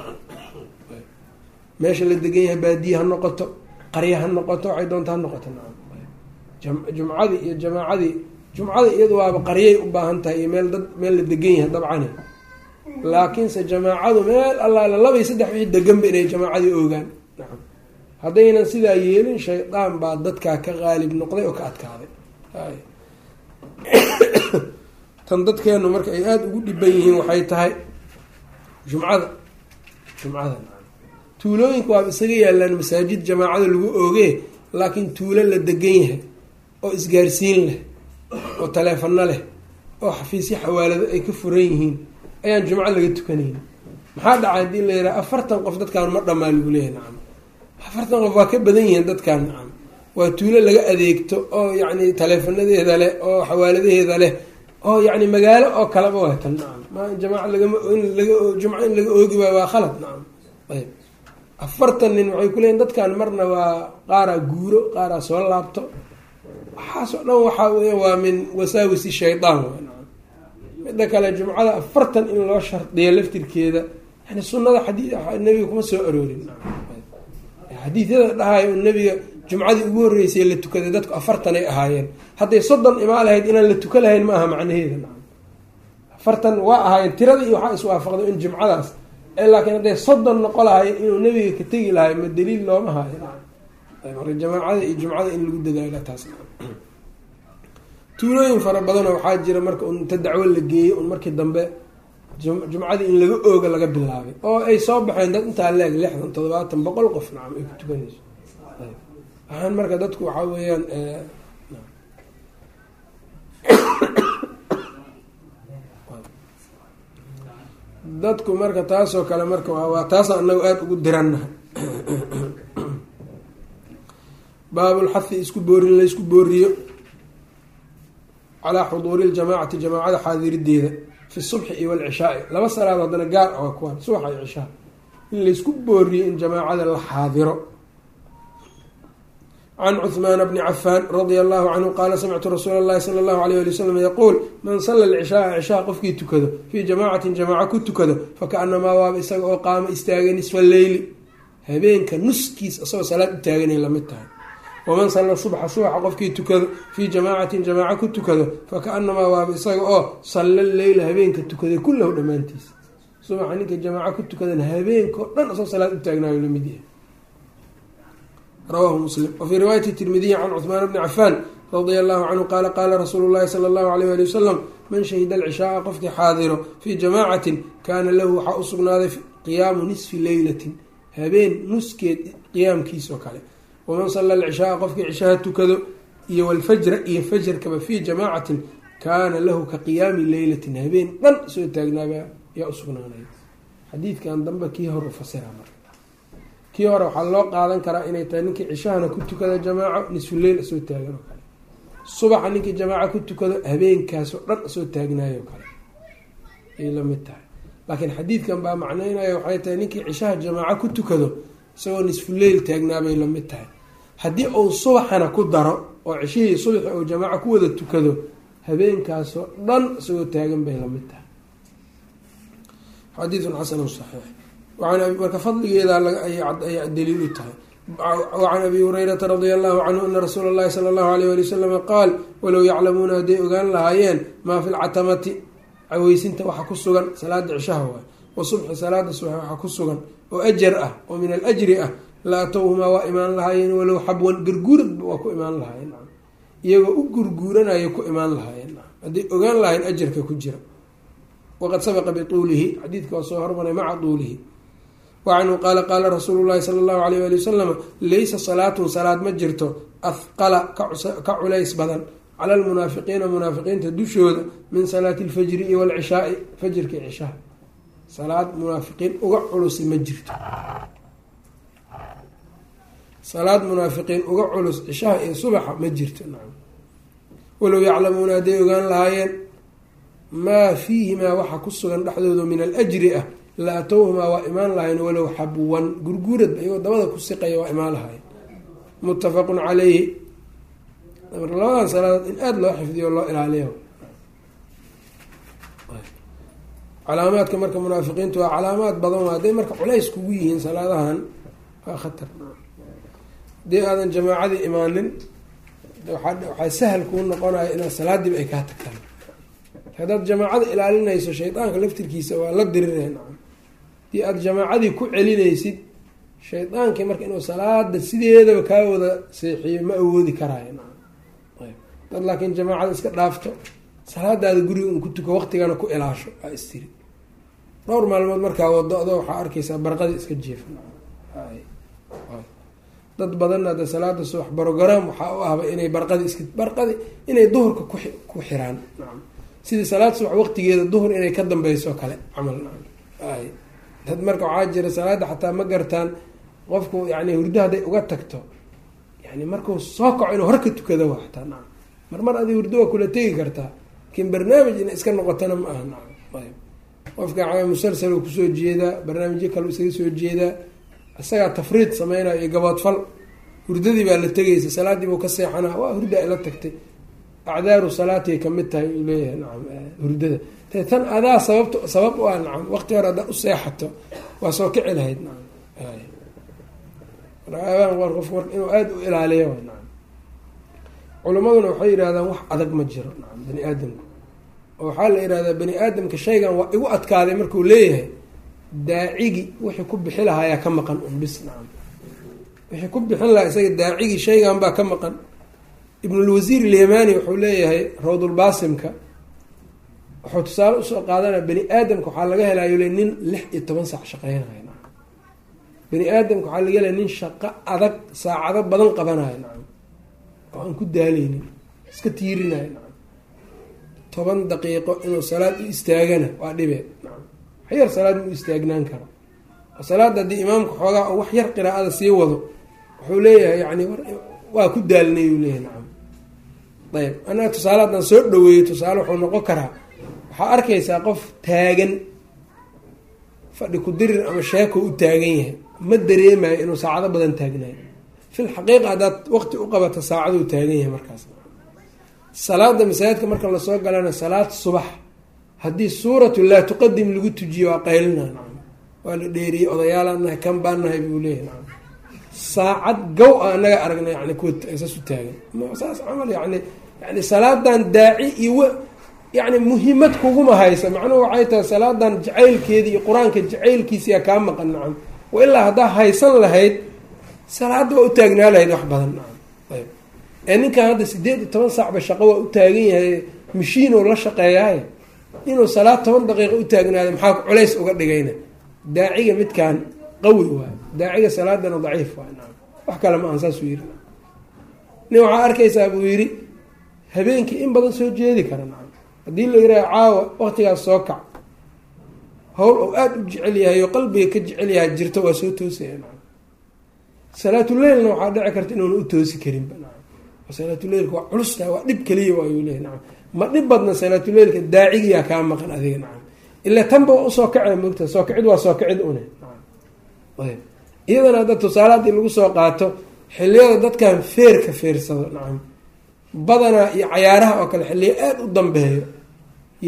meesha la degan yahay baadiye ha noqoto qarya ha noqoto waxay doonta ha noqoto. Jumcadii iyo jamaacadii jumcada iyadu waaba qaryay u baahan tahay iyo meel dad meel la degan yahay dabcani. Laakiinse jamaacadu meel allaala labay saddex wixii deganba inay jamaacadii oogaan. Haddaynan sidaa yeelin shaydaan baa dadkaa ka qaalib noqday oo ka adkaaday tan dadkeenu marka ay aada ugu dhiban yihiin waxay tahay jumcada. Jumcada. Tuulooyinka waaba isaga yaalaan masaajid jamaacada lagu oogee laakiin tuulo la degan yahay oo isgaarsiin leh oo taleefano leh oo xafiisyo xawaalado ay ka furan yihiin ayaan jumco laga tukanayn. Maxaa dhacay haddii la yidhaha afartan qof dadkaan ma dhamaa lagu leeyahay nacam. Afartan qof waa ka badan yihiin dadkaan nacam. Waa tuulo laga adeegto oo yacni taleefanadeeda leh oo xawaaladaheeda leh oo yacni magaalo oo kaleba waatan nacam ma jamaaca lagama jumco in laga oogi waayo waa khalad. Nacam ayb afartan nin waxay kuleeyiin dadkan marna waa qaaraa guuro qaaraa soo laabto. Waxaasoo dhan waxaa weya waa min wasaawisi shaydaan w nacam midda kale jumcada afartan in loo shardiyo laftirkeeda yani sunada xadii nebiga kuma soo aroorin. Xadiidyada dhahayo u nebiga jumcadii ugu horreysay la tukaday dadku afartan ay ahaayeen. Hadday soddon imaa lahayd inaan la tuka lahayn ma aha macnaheeda. Afartan waa ahaayeen. Tiradii waxaa iswaafaqday in jumcadaas laakiin hadday soddon noqo lahayn inuu nebiga ka tegi lahay ma daliil looma hayo. Jamaacada iyo jumcada in lagu dadaalo taas. Tuulooyin fara badanoo waxaa jira marka un dacwo la geeyey un markii dambe jumcadii in laga ooga laga bilaabay. Oo ay soo baxeen dad intaa leeg lixdan toddobaatan boqol qof nacam ay ku tukanayso waxaan marka dadku waxaa weeyaan dadku marka taasoo kale marka waa taasa anagu aada ugu dirannahay baabulxahi isku boorin laysku booriyo calaa xuduuri ljamaacati jamaacada xaadirideeda fi subxi iyo walcishaai laba salaad haddana gaar ah waa kuwaan subaxa iyo cishaa. In laysku booriyo in jamaacada la xaadiro can cuhmaana bni cafaan radia allahu canhu qaala samictu rasuula llahi sala allahu alayh ali wasalam yaquul man salla alcishaaa cishaa qofkii tukado fii jamaacatin jamaaco ku tukado fakaanamaa waaba isaga oo qaama istaagay nisfa leyli habeenka nuskiis isagoo salaad u taaganay la mid tahay waman salla subxa subaxa qofkii tukado fii jamaacatin jamaaco ku tukado fakaanamaa waaba isaga oo salla leyla habeenka tukaday kullahu dhammaantiis subaxa ninka jamaaco ku tukadana habeenkao dhan isagoo salaad u taagnaayo la mid yahay rawahu muslim wafii riwaayati tirmidiyi can cuhmaan bni cafaan radia allahu canhu qaala qaala rasuulu llahi sala allahu alayh ali wasalam man shahida alcishaaa qofkii xaadiro fii jamaacatin kaana lahu waxaa u sugnaaday qiyaamu nisfi leylatin habeen nuskeed qiyaamkiisoo kale waman salla alcishaaa qofkii cishaha tukado iyo walfajra iyo fajrkaba fii jamaacatin kaana lahu ka qiyaami leylatin habeen dhan soo taagnaaba yaa usugnaanay xadiidkan dambe kii hor u marka kii hore waxaa loo qaadan karaa inay tahay ninkii cishahana ku tukado jamaaco nisfuleyl soo taagan oo kale. Subaxa ninkii jamaaco ku tukado habeenkaasoo dhan soo taagnaayoo kale. Ay la mid tahay. Laakiin xadiidkan baa macneynaya waxay tahay ninkii cishaha jamaaco ku tukado isagoo nisfuleyl taagnaabay la mid tahay. Haddii uu subaxana ku daro oo cishihii subaxi uu jamaaco ku wada tukado habeenkaasoo dhan isagoo taagan bay la mid tahay. Xadiidun xasanu saxiix marka fadligeeda ay daliil u tahay. wacan abi hurayrata radia allahu canhu ana rasuula اllahi sala allahu alayh ali wasalama qaal walow yaclamuuna hadday ogaan lahaayeen maa fi lcatamati caweysinta waxa ku sugan salaada cishaha waay wa subxi salaada subax waxa ku sugan oo ajar ah oo min alajri ah la atowhumaa waa imaan lahaayeen walow xabwan garguuradba waa ku imaan lahaayeen iyagoo u gurguuranayo ku imaan lahaayeen hadday ogaan lahayen ajarka ku jira waqad sabaqa bituulihi xadiidka waa soo hormaray maca tuulihi wacanhu qaala qaala rasuulu llahi sala allahu alayh ali wasalam laysa salaatun salaad ma jirto ahqala ka culays badan cala almunaafiqiina munaafiqiinta dushooda min salaati alfajri iyo walcishaai fajrka i cishaha salaad munaafiqiin uga culusi ma jirto. Salaad munaafiqiin uga culus cishaha iyo subaxa ma jirto nacam. Walow yaclamuuna hadday ogaan lahaayeen maa fiihimaa waxa ku sugan dhexdooda min alajri ah la atowhumaa waa imaan lahayn walow xabwan gurguuradba iyagoo dabada ku siqaya waa imaan lahayn. Muttafaqun calayhi. Marka labadan salaadood in aada loo xifdiyo loo ilaaliyo. Calaamaadka marka munaafiqiintu waa calaamaad badan hadday marka culays kugu yihiin salaadahan waa khatar. Hadii aadan jamaacadii imaanin waxaa sahal kuu noqonaya inaad salaadiiba ay kaa tagtaan. Haddaad jamaacada ilaalinayso shaydaanka laftirkiisa waa la diriraya nacam haddii aada jamaacadii ku celinaysid shaydaankii marka inuu salaada sideedaba kaa wada seexiyo ma awoodi karaayo. Dad laakiin jamaacada iska dhaafto salaadaada guriga un ku tuko waqtigana ku ilaasho aa istiri. Dhowr maalmood markaa wado adoo waxaa arkaysaa barqadii iska jeefa dad badanna de salaada subax brogram waxaa u ahba inay barqadi iska barqadi inay duhurka ku ku xiraan. Sidii salaad subax waqtigeeda duhur inay ka dambeyso kale camal. Ay dad marka waxaa jira salaada xataa ma gartaan qofku yani hurdo hadday uga tagto. Yani markuu soo kaco inuu hor ka tukado wa xataa nacam. Mar mar adi hurdo waa kula tegi kartaa. Laakiin barnaamij inay iska noqotona ma aha nacam. Ayb qofka musalsal ku soo jeedaa barnaamijyo kale isaga soo jeedaa isagaa tafriid sameynayo iyo gaboodfal hurdadii baa la tegaysa salaadii buu ka seexanaa waa hurda ay la tagtay. Acdaaru salaatiay ka mid tahay uu leeyahay nacam hurdada tan adaa sababt sabab u ah nacam waqti hore haddaa u seexato waa soo kici lahayd nacam. Mar inuu aada u ilaaliyo nacam. Waxay yidhahdaan wax adag ma jiro nacam bani aadamku. Oo waxaa la yihahdaa bani aadamka shaygan waa igu adkaaday markuu leeyahay daacigi wixii ku bixi lahaayaa ka maqan un bis nacam. Wixii ku bixin lahaa isaga daacigii shaygan baa ka maqan. Ibnulwasiir alyamani wuxuu leeyahay rawdulbaasimka wuxuu tusaale u soo qaadanaya bani aadamka waxaa laga helayo le nin lix iyo toban saac shaqeynaya nacam bani aadamka waxaa laga helaya nin shaqo adag saacado badan qabanayo nacam oo aan ku daaleynin iska tiirinayo nacam toban daqiiqo inuu salaad u istaagana waa dhibe nacam wax yar salaad mu istaagnaan karo oo salaada haddii imaamka xoogaa oo wax yar qiraa'ada sii wado wuxuu leeyahay yani waa ku daalinay uu leeyahay nacam ayb anaga tusaale haddaan soo dhaweeyo tusaale wuxuu noqon karaa waxaa arkaysaa qof taagan fadhi ku dirir ama sheeko u taagan yahay. Ma dareemayo inuu saacado badan taagnayo. Fil xaqiiqa haddaad waqti u qabato saacaduu taagan yahay markaas. Salaada masaajidka marka la soo galana salaad subax. Haddii suuratu laa tuqadim lagu tujiyo waa qaylina waa la dheeriyey odayaalaan nahay kan baan nahay buu leeyahay. Nacam saacad gow a anaga aragna yani kuwa saas u taagan saas camal yani yani salaadan daaci iyo yani muhiimad kuguma haysa. Macnuhu waxay tahay salaadan jacaylkeedi iyo qur'aanka jacaylkiisiyaa kaa maqan nacam. Wa ilaa haddaa haysan lahayd salaada waa u taagnaa lahayd wax badan nacam. Ayb ee ninkan hadda sideed iyo toban saacba shaqo waa u taagan yahay mashiinoo la shaqeeyaay inuu salaad toban daqiiqa u taagnaado maxaa culays uga dhigayna? Daaciga midkan qawi waay daaciga salaadana daciif waay nacam. Wax kale ma ahan saasuu yiri nin waxaa arkaysaa buu yidhi habeenkii in badan soo jeedi kara nacam haddii la yiraha caawa waqtigaas soo kac. Hawl ou aada u jecel yahay oo qalbiga ka jecel yahay jirto waa soo toosaya nacam salaatuleilna waxaa dhici karta inuuna u toosi karinba salaatuleilka waa culustaha waa dhib keliya waayuu leeyahy nacam ma dhib badna salaatuleilka daacigiyaa kaa maqan adiga nacam ila tanba waa u soo kacee moogta soo kicid waa soo kicid une ayb iyadana hadda tusaale haddii lagu soo qaato xiliyada dadkan feerka feersado nacam badanaa iyo cayaaraha oo kale xiliyo aada u dambeeyo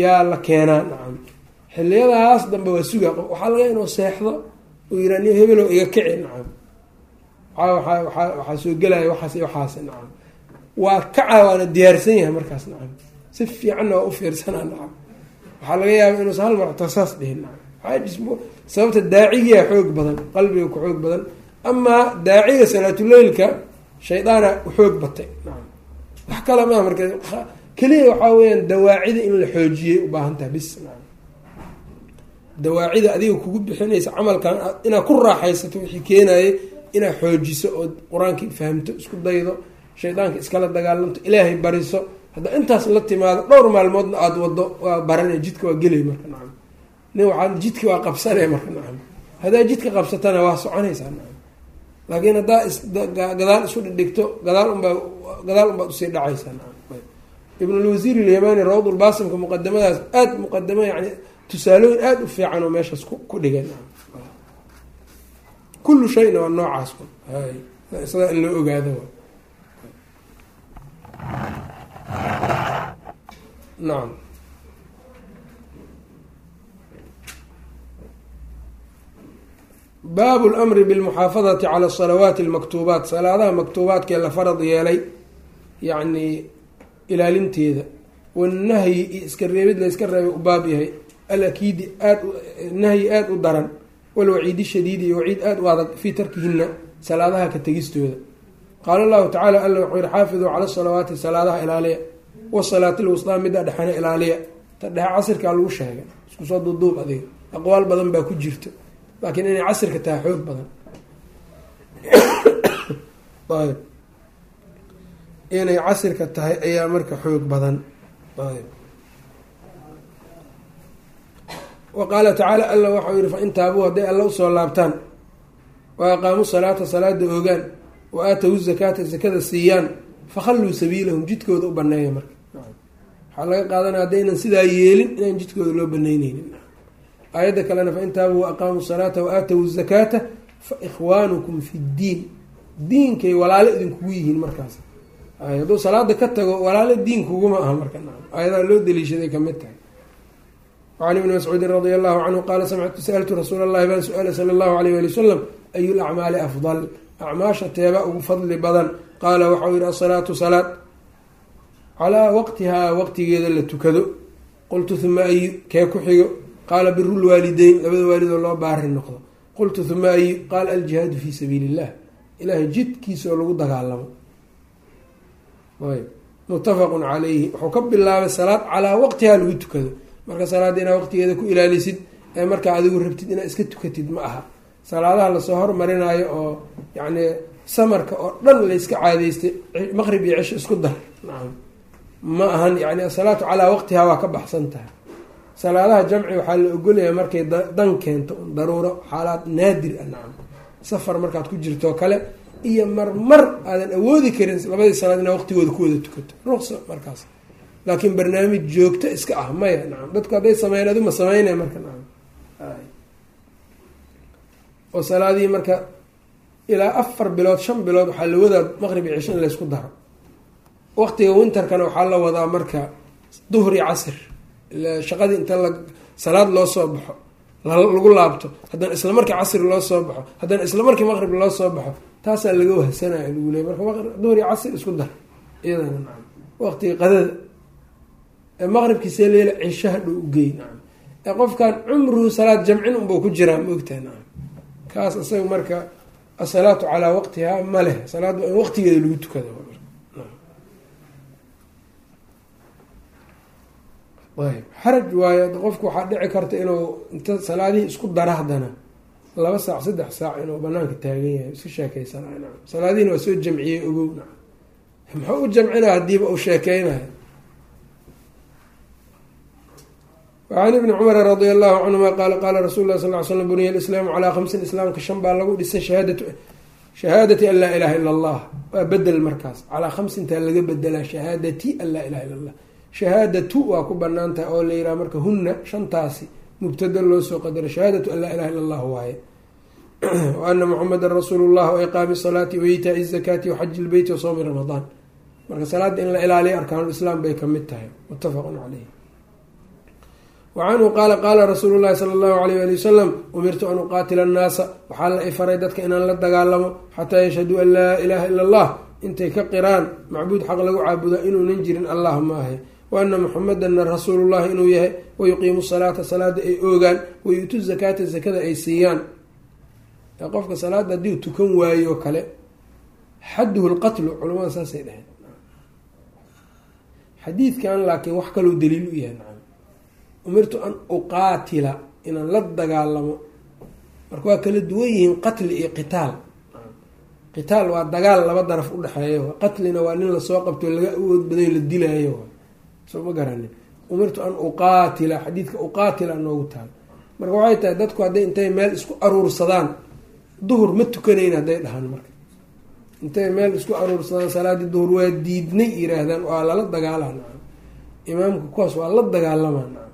yaa la keenaa. Nacam xiliyadaas dambe waa sugaa qof waxaa laga inuu seexdo uu yiraa ni hebelow iga kici. Nacam waxaa soo gelaya waxaas waxaas. Nacam waa kaca waana diyaarsan yahay markaas. Nacam si fiicanna waa u fiirsanaa nacam waxaa laga yaaba inuusan hal mar tasaas dhihin nacam sababta daacigiya xoog badan qalbiga ku xoog badan. Amaa daaciga salaatuleilka shaydaana uxoog batay. Nacam wax kale maa marka keliya waxaa weyaan dawaacida in la xoojiyay ubaahan tahay bis. Dawaacida adiga kugu bixinaysa camalkan inaad ku raaxaysato wixii keenayay inaad xoojiso ood qur'aankii fahamto isku daydo shaydaanka iskala dagaalanto ilaahay bariso hadda intaas la timaado dhowr maalmoodna aada wado waa baranay jidka waa gelay marka nacam. Nin waxaa jidki waa qabsanay marka nacam. Haddaa jidka qabsatana waa soconaysaa nacam laakiin haddaa isgadaal isu dhidhigto gadaal unbaa gadaal unbaad u sii dhacaysaa. Nacam ibnulwasiir ilyamani rawdulbaasimka muqadamadaas aada muqadamo yani tusaalooyin aada u fiican oo meeshaas ku dhigay. Nacam kullu shayna waa noocaas sidaa in loo ogaado. Nacam baabu lmri bilmuxaafadati cala asalawaati almaktuubaat. Salaadaha maktuubaadkee la farad yeelay yacni ilaalinteeda wanahyi iyo iska reebid la iska reebay u baab yahay. Alakiidi aad nahyi aada u daran walwaciidi shadiidi iyo waciid aada u adag fii tarkihina salaadaha ka tegistooda. Qaala allahu tacala alla wuxuu yihi xaafiduu cala salawaati salaadaha ilaaliya wasalaati lwusdaa midda dhexena ilaaliya. Ta dhexe casirkaa lagu sheegay isku soo duuduub adiga aqwaal badan baa ku jirto laakiin inay casirka tahay xoog badan. Ayb. Inay casirka tahay ayaa marka xoog badan. Ayb. Wa qaala tacaala alla waxau yihi fain taabuu hadday alla u soo laabtaan wa aqaamuu salaata salaada oogaan wa aatawu zakaata zakada siiyaan fakhalluu sabiilahum jidkooda u baneeya marka. Waxaa laga qaadanaya haddaynan sidaa yeelin inaan jidkooda loo banayneynin aayadda kalena fain taabuu wa aqaamuu salaata wa aatawu zakaata fa ikhwaanukum fi ddiin. Diinkay walaalo idinkugu yihiin markaas. Hadduu salaada ka tago walaalo diinkuguma aha marka. Ayadaa loo daliishaday ka mid tahay. Wacan ibni mascuudin radia allahu canhu qaala sa'altu rasuula allahi baan su'aala sala allahu alayh ali wasalam ayu lacmaali afdal? Acmaasha teeba ugu fadli badan. Qaala waxau yihi asalaatu salaad. Calaa waqtihaa waqtigeeda la tukado. Qultu huma ayu kee ku xigo qaala biru lwaalideyn labada waalidoo loo baari noqdo qultu huma ayu qaala aljihaadu fii sabiili illah ilahay jidkiisa oo lagu dagaalamo ayb muttafaqun calayhi wuxuu ka bilaabay salaad calaa waqtihaa lagu tukado marka salaadda inaad waqtigeeda ku ilaalisid ee markaa adigu rabtid inaad iska tukatid ma aha salaadaha la soo hormarinaayo oo yacni samarka oo dhan layska caadaystay maqrib iyo cisho isku dar nacam ma ahan yani asalaatu calaa waqtihaa waa ka baxsan tahay salaadaha jamci waxaa la ogolyahay markay dan keento daruuro xaalaad naadir ah nacam safar markaad ku jirtoo kale iyo marmar aadan awoodi karin labadii salaad inaa waqtigooda ku wada tukato. Ruqsa markaas. Laakiin barnaamij joogto iska ah maya nacam dadku hadday sameyn aduma sameynay marka nacam oo salaadihii marka ilaa afar bilood shan bilood waxaa la wadaa maqrib iyo laysku daro. Waqtiga winterkana waxaa la wadaa marka duhri casir shaqadii inta la salaad loo soo baxo lagu laabto haddana isla markii casri loo soo baxo haddana isla markii maqrib loo soo baxo taasaa laga wahsanaya lagu leey marka duhri casr isku dar iyadana nacam. Waqtiga qadada ee maqribkiisa leela cisho hadhow ugeey nacam. Ee qofkan cumruhu salaad jamcin unbuu ku jiraa ma ogtahay nacam. Kaas isaga marka asalaatu calaa waqtihaa ma leh. Salaad waa in waqtigeeda lagu tukada ayb. Xaraj waayo qofku waxaa dhici karta inuu inta salaadihii isku dara haddana laba saac saddex saac inuu banaanka taagan yahay iska sheekeysanayo nacam salaadihiina waa soo jamciyey ogow muxuu u jamcinaya hadiiba uu sheekeynayo wacan ibni cumara radia allahu canhuma qaala qaala rasul lah sal ly slam buniya alislaamu calaa khamsin islaamka shan baa lagu dhisay shahaadatu shahaadati an laa ilaha ila allah waa bedel markaas. Calaa khamsintaa laga bedelaa shahaadati an laa ilaha illa allah shahaadatu waa ku bannaan tahay oo la yiraha marka hunna shantaasi mubtada loo soo qadaro shahaadatu an laa ilaha illa allah waaye. Wa ana muxamedan rasuulu llah wa iqaami salaati wa iitaai zakaati wa xaji lbeyti wa sawmi ramadaan. Marka salaada in la ilaaliyo arkaanulislaam bay ka mid tahay. Muttafaqun caleyh wa canhu qaala qaala rasuulu llahi sala allahu alayh ali wasalam umirtu an uqaatila annaasa. Waxaa la ifaray dadka inaan la dagaalamo xataa yashhaduu an laa ilaha ila allah intay ka qiraan macbuud xaq lagu caabuda inuunan jirin allah ma ahay wa ana muxamedanna rasuulullahi inuu yahay wayuqiimu salaata salaada ay oogaan wayuutu zakaata zakada ay siiyaan. Qofka salaada haddii tukan waayo kale xaduhu lqatlu culamada saasay dheheen xadiidkan laakiin wax kaloo daliil u yahay nacam umirtu an uqaatila inaan la dagaalamo. Marka waa kala duwan yihiin qatli iyo qitaal. Qitaal waa dagaal laba daraf udhexeeyo qatlina waa nin la soo qabto laga awood baday la dilaayo soo ma garanin. Umirtu an uqaatila xadiidka uqaatila noogu taal. Marka waxay tahay dadku hadday intay meel isku aruursadaan duhur ma tukanayn hadday dhahaan marka. Intay meel isku aruursadaan salaadii duhur waa diidnay yiraahdaan waa lala dagaalaa nacam imaamka kuwaas waa la dagaalamaa nacam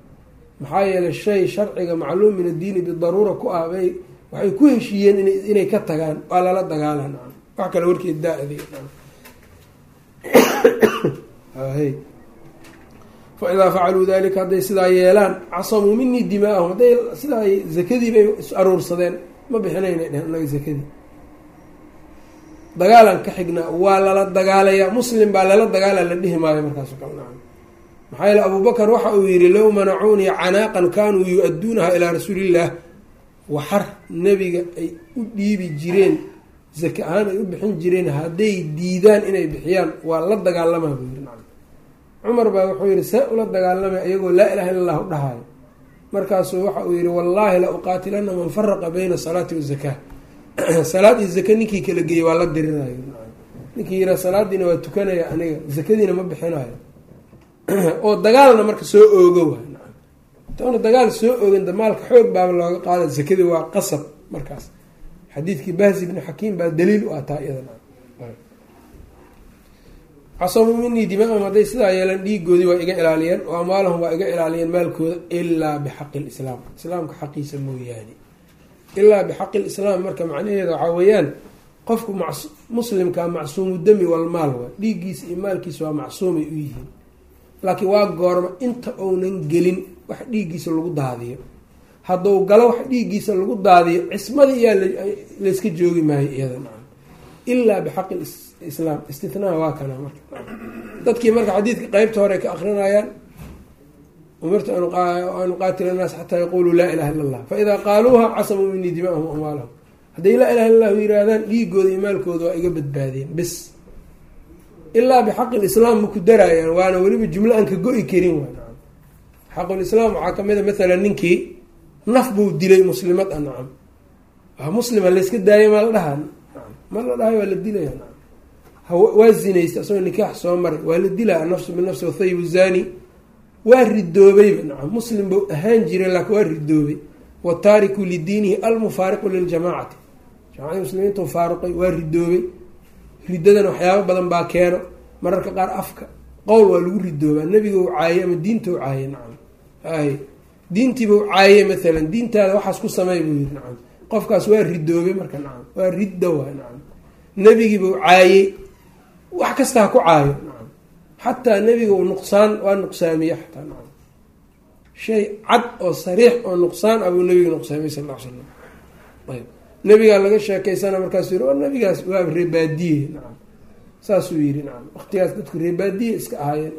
maxaa yeelay shay sharciga macluum min addiini bidaruura ku ah bay waxay ku heshiiyeen inay ka tagaan waa lala dagaalaa nacam wax kale warkeed daa-dig fa idaa facaluu dalika hadday sidaa yeelaan casamuu minii dimaahum hadday sidaa zakadii bay is aruursadeen ma bixinayna dhehen naga zakadii dagaalan ka xignaa waa lala dagaalayaa muslim baa lala dagaala la dhihi maayo markaaso kale nacam maxaa yeele abubakar waxa uu yihi low manacuunii canaaqan kaanuu yu-adduunaha ilaa rasuulillaah waxar nebiga ay u dhiibi jireen zake ahaan ay u bixin jireen hadday diidaan inay bixiyaan waa la dagaalamaa buu nacam cumar baa wuxuu yihi see ula dagaalamay iyagoo laa ilaha illa allahu dhahayo markaasuu waxa uu yihi wallaahi la uqaatilana man faraqa bayna salaati wazakaa salaad iyo zake ninkii kala geeyey waa la dirinayo ninkii yiraa salaadiina waa tukanaya aniga zakadiina ma bixinayo oo dagaalna marka soo oogo toona dagaal soo oogan damaalka xoog baaba looga qaada zakadii waa qasab markaas. Xadiidkii bahzi bni xakiim baa daliil u ah taa iyada casamu minii dimaahum hadday sidaa yeelan dhiigoodii waa iga ilaaliyeen oo amaalahum waa iga ilaaliyeen maalkooda ilaa bixaqi lislaam islaamka xaqiisa mooyaane. Ilaa bixaqi lislaam marka macnaheeda waxaa weeyaan qofku muslimkaa macsuumu dami walmaal waa dhiiggiisa iyo maalkiisa waa macsuumay u yihiin. Laakiin waa goorma inta uunan gelin wax dhiiggiisa lagu daadiyo. Hadduu galo wax dhiiggiisa lagu daadiyo cismadii iyaa layska joogi maayo iyada ilaa bixaqi islaam istithnaa waa kana marka. Dadkii marka xadiidka qeybta hore ka akrinayaan umirtu an uqaatila naas xataa yaquluu laa ilaha illa allah faidaa qaaluuha casamuu minii dimaahum amwaalahum. Hadday laa ilaha illa lahu yihaahdaan dhiigooda iyo maalkooda waa iga badbaadeen bis ilaa bixaqi lislaam maku daraayaan waana weliba jumlo aan ka go-i karin nacam xaqulislaam waxaa ka mid a mathalan ninkii naf buu dilay muslimad a nacam waa muslima layska daaya maa la dhahaa ma la dhahay waa la dilaya waa zinaystay asagoo nikaax soo maray. Waa la dilaa anafsu binafsi wathayibu zani waa ridoobayba nacam muslim buu ahaan jiray laakiin waa ridoobay. Wataariku lidiinihi almufaariqu liljamaacati jamacadii muslimiintu faaruqay waa ridoobay. Riddadana waxyaabo badan baa keeno. Mararka qaar afka qowl waa lagu ridoobaa. Nebiga u caayey ama diinta u caayey nacam. Ay diintiiba u caayey mathalan. Diintaada waxaas ku samey buu yiri nacam. Qofkaas waa ridoobay marka nacam. Waa ridda waay nacam. Nebigiiba u caayey wax kasta ha ku caayo. Xataa nebiga uu nuqsaan waa nuqsaamiye xataa. Nacam shay cad oo sariix oo nuqsaan ah buu nebiga nuqsaamiyey sal ly slam ayb nebigaa laga sheekaysana markaasuu yihi nabigaas waa reebaadiye nacam saasuu yihi nacam waqtigaas dadku reebaadiye iska ahaayeen.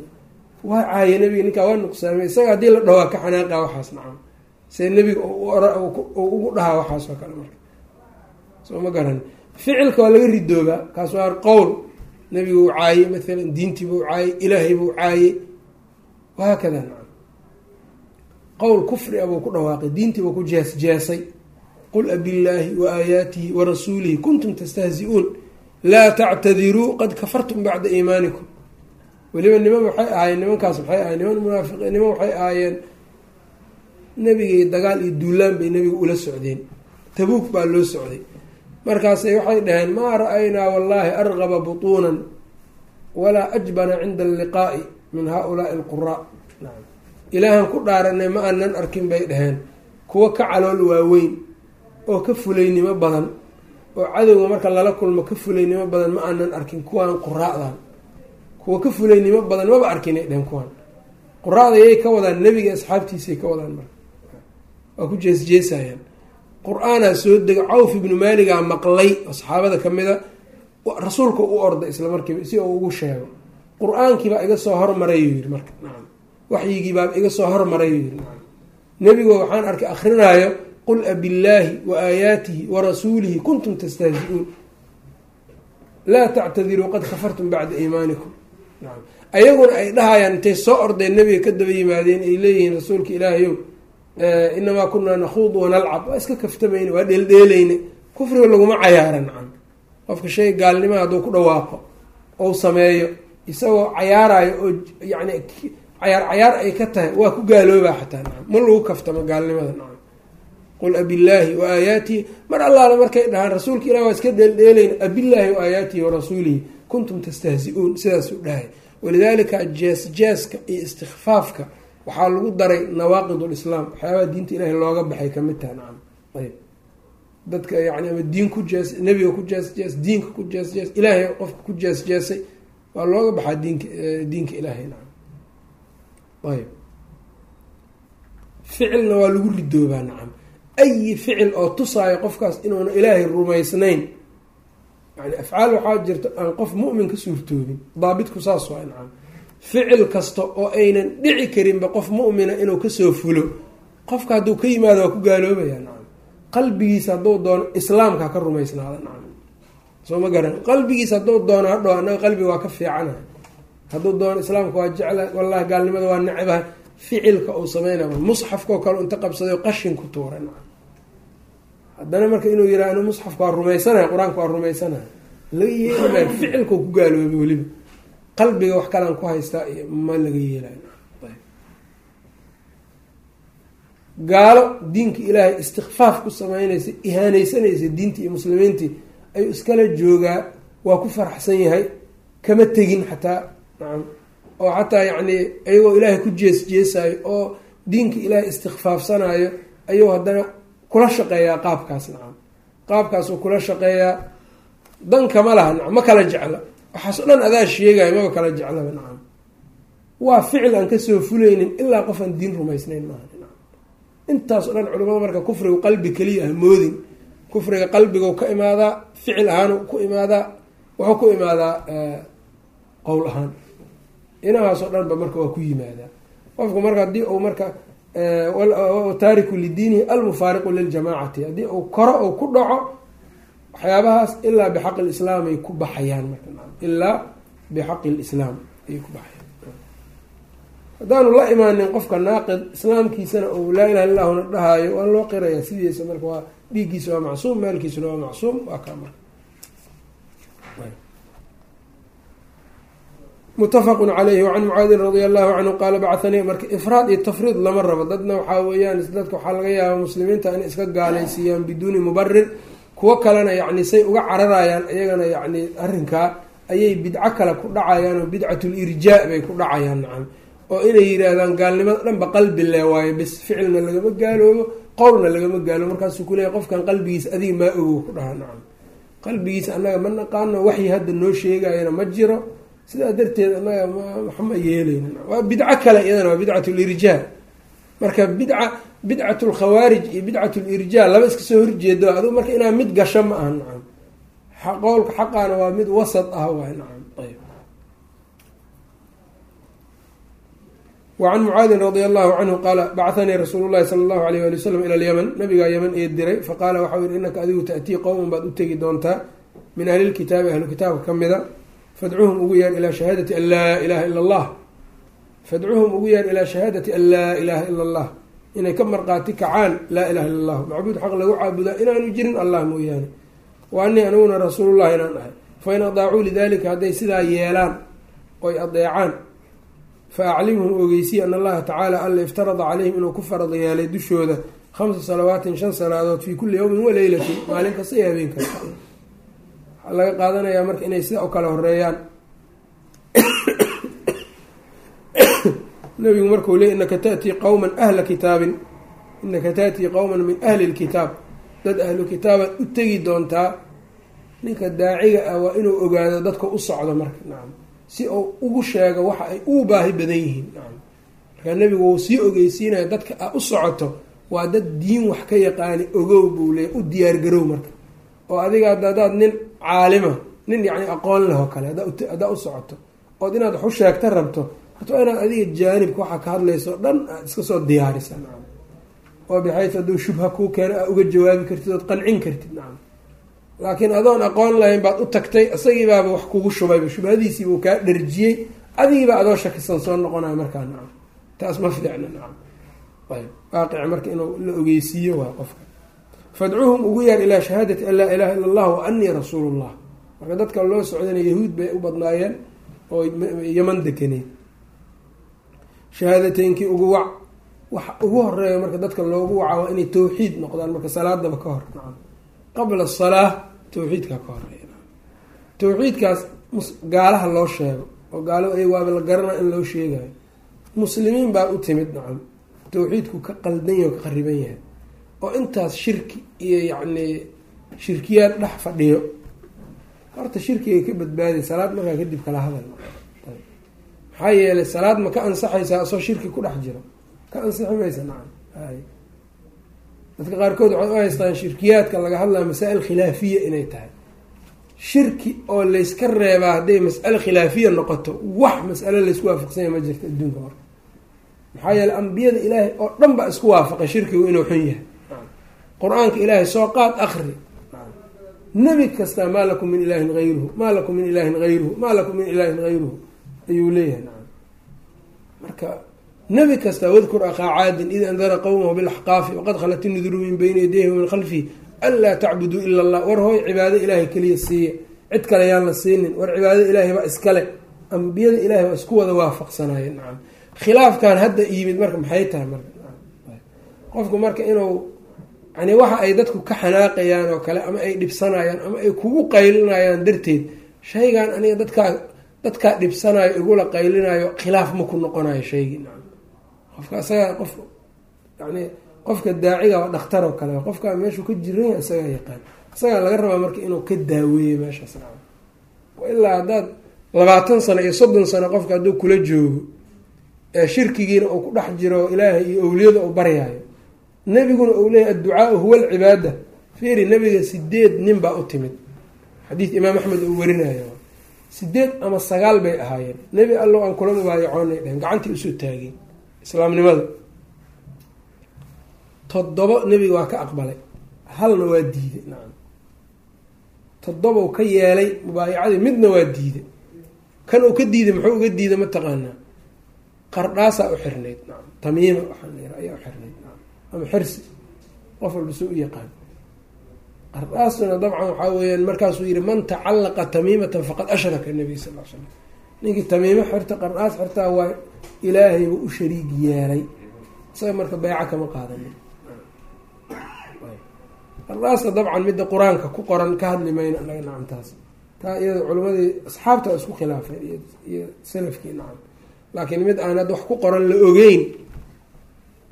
Waa caaye nebiga ninkaa waa nuqsaamiyey. Isaga haddii la dhawaa ka xanaaqa waxaas nacam see nebiga ugu dhahaa waxaas oo kale marka. Soo ma garan. Ficilka waa laga ridoobaa kaas waa qowl nebiga uu caayey mathalan diintiiba u caayey ilaahayba u caayey wahaakada nacam qowl kufri a buu ku dhawaaqay diintiiba ku jees jeesay. Qul abillaahi wa aayaatihi wa rasuulihi kuntum tastahzi-uun. Laa tactadiruu qad kafartum bacda iimaanikum. Weliba niman waxay ahaayeen nimankaas maxay ahayen niman munaafiqiin niman waxay ahaayeen. Nebigay dagaal iyo duulaan bay nebiga ula socdeen. Tabuuk baa loo socday markaasay waxay dhaheen maa ra'aynaa wallaahi argaba butuunan walaa ajbana cinda alliqaa'i min haa-ulaai alquraa ilaahan ku dhaaranay ma aanan arkin bay dhaheen. Kuwa ka calool waaweyn oo ka fulaynimo badan oo cadowga marka lala kulmo ka fulaynimo badan ma aanan arkin kuwaan quraa'dan kuwa ka fulaynimo badan maba arkinay dheheen kuwaan. Quraa'da yay ka wadaan nebiga asxaabtiisay ka wadaan marka. Waa ku jeesjeesayaan qur'aanaa soo dega cawf ibnu maaligaa maqlay oo saxaabada ka mida rasuulka u orday isla markiiba si uu ugu sheego. Qur'aankiibaa iga soo hormarayuu yihi marka. Nacam waxyigiibaa iga soo hormarayuu yihi nacam nebigo waxaan arkay akrinaayo qul abillaahi wa aayaatihi wa rasuulihi kuntum tastahzi-uun. Laa tactadiruu qad kafartum bacda iimaanikum. Nacam ayaguna ay dhahayaan intay soo ordeen nebiga ka daba yimaadeen ay leeyihiin rasuulka ilaahayow inamaa kunaa nakhuud wanalcab waa iska kaftamayna waa dheeldheelayna kufriga laguma cayaara nacam qofka shay gaalnima hadduu ku dhawaaqo ou sameeyo isagoo cayaarayo oo yani cayaar cayaar ay ka tahay waa ku gaaloobaa xataa nacam ma lagu kaftamo gaalnimada nacam qul abillaahi wa aayaatihi mar allaala markay dhahaan rasuulka ilah waa iska dheeldheelayna abillaahi wa aayaatihi warasuulihi kuntum tastahzi-uun sidaasuu dhahay. Walidaalika jees jeeska iyo istikfaafka waxaa lagu daray nawaaqid lislaam waxyaabaha diinta ilaahay looga baxay ka mid taha nacam ayb dadka yani ama diin ku jees nebiga ku jees jees diinka ku jees jees ilaahay qofka ku jees jeesay waa looga baxaa diinka diinka ilaahay. Nacam ayb ficilna waa lagu ridoobaa nacam ayi ficil oo tusaayo qofkaas inuuna ilaahay rumaysnayn. Yani afcaal waxaa jirta aan qof mu'min ka suurtoobin. Daabitku saas waa nacam ficil kasta oo aynan dhici karinba qof mu'mina inuu ka soo fulo qofka hadduu ka yimaado waa ku gaaloobaya nacam qalbigiisa hadduu doono islaamka ka rumaysnaada. Nacam soo ma garan. Qalbigiisa hadduu doono hadhow annaga qalbiga waa ka fiicana hadduu doono islaamka waa jecla wallahi gaalnimada waa necbaha ficilka uu sameynaba musxafkao kale inta qabsaday qashin ku tuura. Nacam haddana marka inuu yiraha anu musxafka waa rumaysanaya qur'aanka waa rumaysanaya. Laga yeeli maayo ficilkao ku gaaloobay weliba qalbiga wax kalaan ku haystaa iyo ma laga yeelayo gaalo diinka ilaahay istikfaaf ku sameynaysa ihaaneysanaysa diintii iyo muslimiintii ayuu iskala joogaa waa ku faraxsan yahay kama tegin xataa nacam oo xataa yacni iyagoo ilaahay ku jees jeesayo oo diinka ilaahay istikfaafsanayo ayuu haddana kula shaqeeyaa qaabkaas nacam qaabkaasuu kula shaqeeyaa dan kama laha nacam ma kala jecla waxaasoo dhan adaa sheegayo maba kala jeclaba nacam. Waa ficil aan ka soo fulaynin ilaa qof aan diin rumaysnayn maaha nacam. Intaas o dhan culimada marka kufrigu qalbi keliya ah moodin. Kufriga qalbigu ka imaadaa ficil ahaan ku imaadaa wuxuu ku imaadaa qowl ahaan. Inahaasoo dhanba marka waa ku yimaadaa. Qofku marka haddii uu marka taariku lidiinihi almufaariqu liljamaacati haddii uu koro ou ku dhaco waxyaabahaas ilaa bixaqi lislaam ay ku baxayaan ilaa bixaqi lislaam ayay ku baxayaan. Haddaanu la imaanin qofka naaqid islaamkiisana uu laa ilaha illahuna dhahaayo waa loo qiraya sidiisa marka waa dhiiggiisa waa macsuum maalkiisuna waa macsuum waa kaa marka mutafaqun caleyhi wacan mucaadin radia allahu canhu qaala bacahanii marka ifraad iyo tafriid lama rabo. Dadna waxaa weeyaan dadka waxaa laga yaaba muslimiinta inay iska gaalaysiiyaan biduuni mubarir kuwo kalena yacni say uga cararayaan iyagana yacni arrinkaa ayay bidco kale ku dhacayaan oo bidcatul irjaa bay ku dhacayaan nacam. Oo inay yidhaahdaan gaalnimada dhanba qalbi le waayo bis ficilna lagama gaaloobo qowlna lagama gaaloobo markaasuu kuleeyahy qofkan qalbigiisa adiga maa ogow ku dhaha nacam. Qalbigiisa annaga ma naqaano waxyi hadda noo sheegayana ma jiro. Sidaa darteed annaga maxma yeeleyna waa bidco kale iyadana waa bidcat lirjaa marka bidca bidcat lkhawaarij iyo bidcat lirjaa laba iska soo horjeedo adigu marka inaa mid gasho ma aha nacam. Qowlka xaqaana waa mid wasad ah waay nacam ayb wacan mucaadin radia allahu canhu qaala bacahanii rasuulu llahi sala allahu alayh ali wasalam ila lyaman nabigaa yaman ee diray faqaala waxau yihi inaka adigu ta'tii qowman baad u tegi doontaa min ahlilkitaabi ahlu kitaabka ka mida. Fadcuhum ugu yeer ilaa shahaadati an laa ilaha ila allah. Fadcuhum ugu yeer ilaa shahaadati an laa ilaha ila allah inay ka marqaati kacaan laa ilaha illa allah macbuud xaq lagu caabudaa inaanu jirin allah mooyaane. Wa anii aniguna rasuulullahi inaan ahay. Fain adaacuu lidalika hadday sidaa yeelaan oy adeecaan fa aclimhum ogeysiya an allaha tacaala alla iftarada calayhim inuu ku farad yeelay dushooda khamsa salawaatin shan salaadood fii kulli yowmin waleylatin maalin kasta iyo habeen kasta laga qaadanayaa marka inay sida u kala horeeyaan nabigu markuu leey inaka tatii qowman ahla kitaabin. Inaka taatii qowman min ahli lkitaab dad ahlu kitaabaad u tegi doontaa ninka daaciga ah waa inuu ogaado dadka u socdo marka. Nacam si uu ugu sheego waxa ay ugu baahi badan yihiin. Nacam markaa nebigu wuu sii ogeysiinaya dadka a u socoto waa dad diin wax ka yaqaani ogow buu leey u diyaargarow marka. Oo adiga hadaad nin caalima nin yacni aqoon leh oo kale haddaa u socoto ood inaad wax u sheegta rabto horta waa inaad adiga jaanibka waxaa ka hadlayso dhan aad iska soo diyaarisa oo bixays hadduu shubha kuu keeno aa uga jawaabi kartid ood qancin kartid? Nacam laakiin adoon aqoon lahayn baad u tagtay isagiibaaba wax kugu shubayba shubhadiisiibuu kaa dharjiyey. Adigiibaa adoo shakisan soo noqonaya markaa nacam taas ma fiicna nacam ayb waaqica marka inuu la ogeysiiyo waa qofka. Fadcuuhum ugu yaar ilaa shahaadati an laa ilaha illa allah wa anii rasuulu llah marka dadka loo socdana yahuud bay u badnaayeen oo yaman deganeed shahaadateynkii ugu wac waxa ugu horreeya marka dadka loogu waca waa inay tawxiid noqdaan marka salaadaba ka hor nacam qabla asalaa tawxiidkaa ka horreeya tawxiidkaas gaalaha loo sheego oo gaalo ay waaba la garana in loo sheegayo muslimiin baa u timid nacam. Tawxiidku ka qaldan yahy oo ka qariban yahay. Oo intaas shirki iyo yacni shirkiyaad dhex fadhiyo. Horta shirkigay ka badbaadiy salaad markaa kadib kala hadal maxaa yeelay salaad ma ka ansaxaysaa asoo shirki ku dhex jiro. Ka ansixi maysa nacam. Hay dadka qaarkood waxay u haystaan shirkiyaadka laga hadlaya masaa-il khilaafiya inay tahay. Shirki oo layska reebaa hadday mas'ale khilaafiya noqoto wax mas'ale laysku waafaqsanya ma jirto adduunka marka maxaa yeele ambiyada ilaahay oo dhan baa isku waafaqay shirkigu inuu xun yahay. Qur'aanka ilaahay soo qaad akri nebi kastaa maa lakum min ilaahin hayruhu maa lakum min ilaahin hayruhu maa lakum min ilaahin hayruhu ayuu leeyahay. Marka nebi kasta wadkur akhaa caadin id andara qowmahu bilaxqaafi waqad khalat inuduru min bayni yadayhi wamin khalfihi anlaa tacbuduu ila allah. War hooy cibaado ilaahay keliya siiya cid kale yaan la siinin. War cibaado ilaahay baa iskale ambiyada ilahay waa isku wada waafaqsanayeen nacam khilaafkan hadda yimid marka maxay tahay marka? Qofku marka inuu yani waxa ay dadku ka xanaaqayaan oo kale ama ay dhibsanayaan ama ay kugu qaylinayaan darteed shaygan aniga dadkaa dadkaa dhibsanayo igula qaylinayo khilaaf ma ku noqonayo shaygii. Qofka isagaa qof yani qofka daaciga waa dhakhtar oo kale qofkaa meeshuu ka jiranya isagaa yaqaan. Isagaa laga rabaa marka inuu ka daaweeyo meeshaas ilaa haddaad labaatan sano iyo soddon sano qofka hadduu kula joogo ee shirkigiina uu ku dhex jiro ilaahay iyo owliyada uu baryaayo nebiguna uu leeyahy adducaau huwa alcibaada fiiri nebiga sideed nin baa u timid. Xadiid imaam axmed uu warinayo sideed ama sagaal bay ahaayeen. Nebi allow aan kula mubaayacoonay dhehen gacantii u soo taageen islaamnimada. Toddobo nebiga waa ka aqbalay. Halna waa diiday nacam toddobow ka yeelay mubaayacadii midna waa diiday kan uu ka diiday muxuu uga diiday mataqaanaa qardhaasaa u xirnayd nacam tamiima waxaa ayaa u xirnayd nacam ama xirsi qof walba soo u yaqaan qardhaasuna dabcan waxaa weeyaan markaasuu yihi man tacallaqa tamiimatan faqad ashraka nabiy sal l slam ninkii tamiimo xirta qardhaas xirtaa waa ilaahayba u shariig yeelay. Isaga marka beeca kama qaadanin. Qardhaasta dabcan midda qur'aanka ku qoran ka hadli mayno anaga nacam taas. Taa iyada culimadii asxaabta isku khilaafay iyo salafkii nacam. Laakiin mid aan hadda wax ku qoran la ogeyn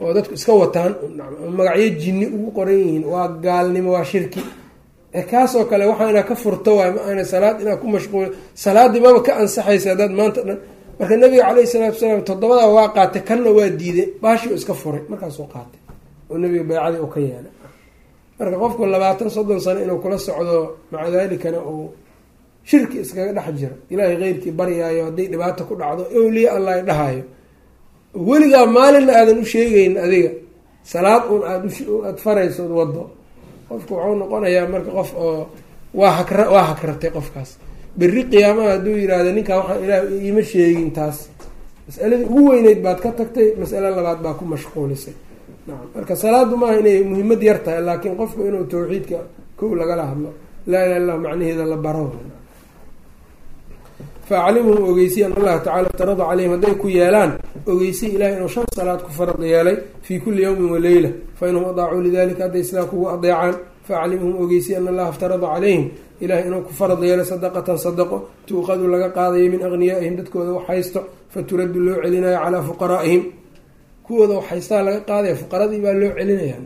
oo dadku iska wataan magacyo jinni ugu qoran yihiin waa gaalnimo waa shirki. Ee kaasoo kale waxaa inaa ka furto waay ma salaad inaa ku mashquul salaaddii maba ka ansaxaysa haddaad maanta dhan. Marka nabiga caleyhi salaatu wasalaam toddobadaa waa qaatay kanna waa diiday baashii iska furay markaasuu qaatay oo nabiga baycadii uu ka yeelay. Marka qofku labaatan soddon sano inuu kula socdo maca dalikana uu shirki iskaga dhex jiro. Ilaahay keyrkii baryaayo hadday dhibaato ku dhacdo owliya allah dhahayo weligaa maalinna aadan u sheegeyn adiga salaad un aadaad farayso wado qofku wuxuu noqonayaa marka qof oo waa hakra waa hakratay qofkaas. Berri qiyaamaha hadduu yihahdo ninkaa waxaa ilaah iima sheegin taas. Masaladii ugu weyneyd baad ka tagtay masale labaad baa ku mashquulisay. Marka salaadu maaha inay muhiimad yar tahay laakiin qofku inuu tawxiidka kow lagala hadlo laa ilaha illah macnaheeda la baro faaclimhum ogeysiy an allaha tacala iftarada caleyhim hadday ku yeelaan ogeysiy ilahay inuu shan salaad ku farad yeelay fii kulli yawmin waleyla fa inhum adaacuu lidalika hadday sidaa kugu adeecaan faaclimhum ogeysiy an allaha iftarada calayhim ilahay inuu ku farad yeelay sadaqatan sadaqo tuuqadu laga qaadayo min aghniyaa'ihim dadkooda wax haysto faturaddu loo celinayo calaa fuqaraa'ihim. Kuwooda wax haystaa laga qaadaya fuqaradii baa loo celinaya.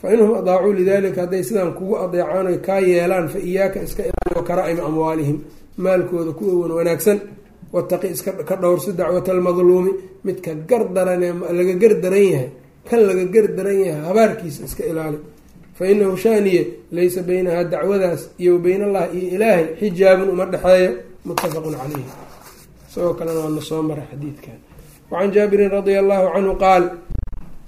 Fa adaacuu lidalika hadday sidaan kugu adeecaan oy kaa yeelaan fa iyaaka iska ilaali wa karaa'ima amwaalihim maalkooda kuwa wan wanaagsan wataqi iska ka dhowrso dacwata almadluumi midka gardaran ee laga gardaran yahay kan laga gardaran yahay habaarkiisa iska ilaali. Fa inahu shaaniye laysa beynahaa dacwadaas iyo bayn allah iyo ilaahay xijaabun uma dhexeeyo muttafaqun caleyhi isagoo kalena waana soo maray xadiidkan. Wacan jaabirin radia allahu canhu qaal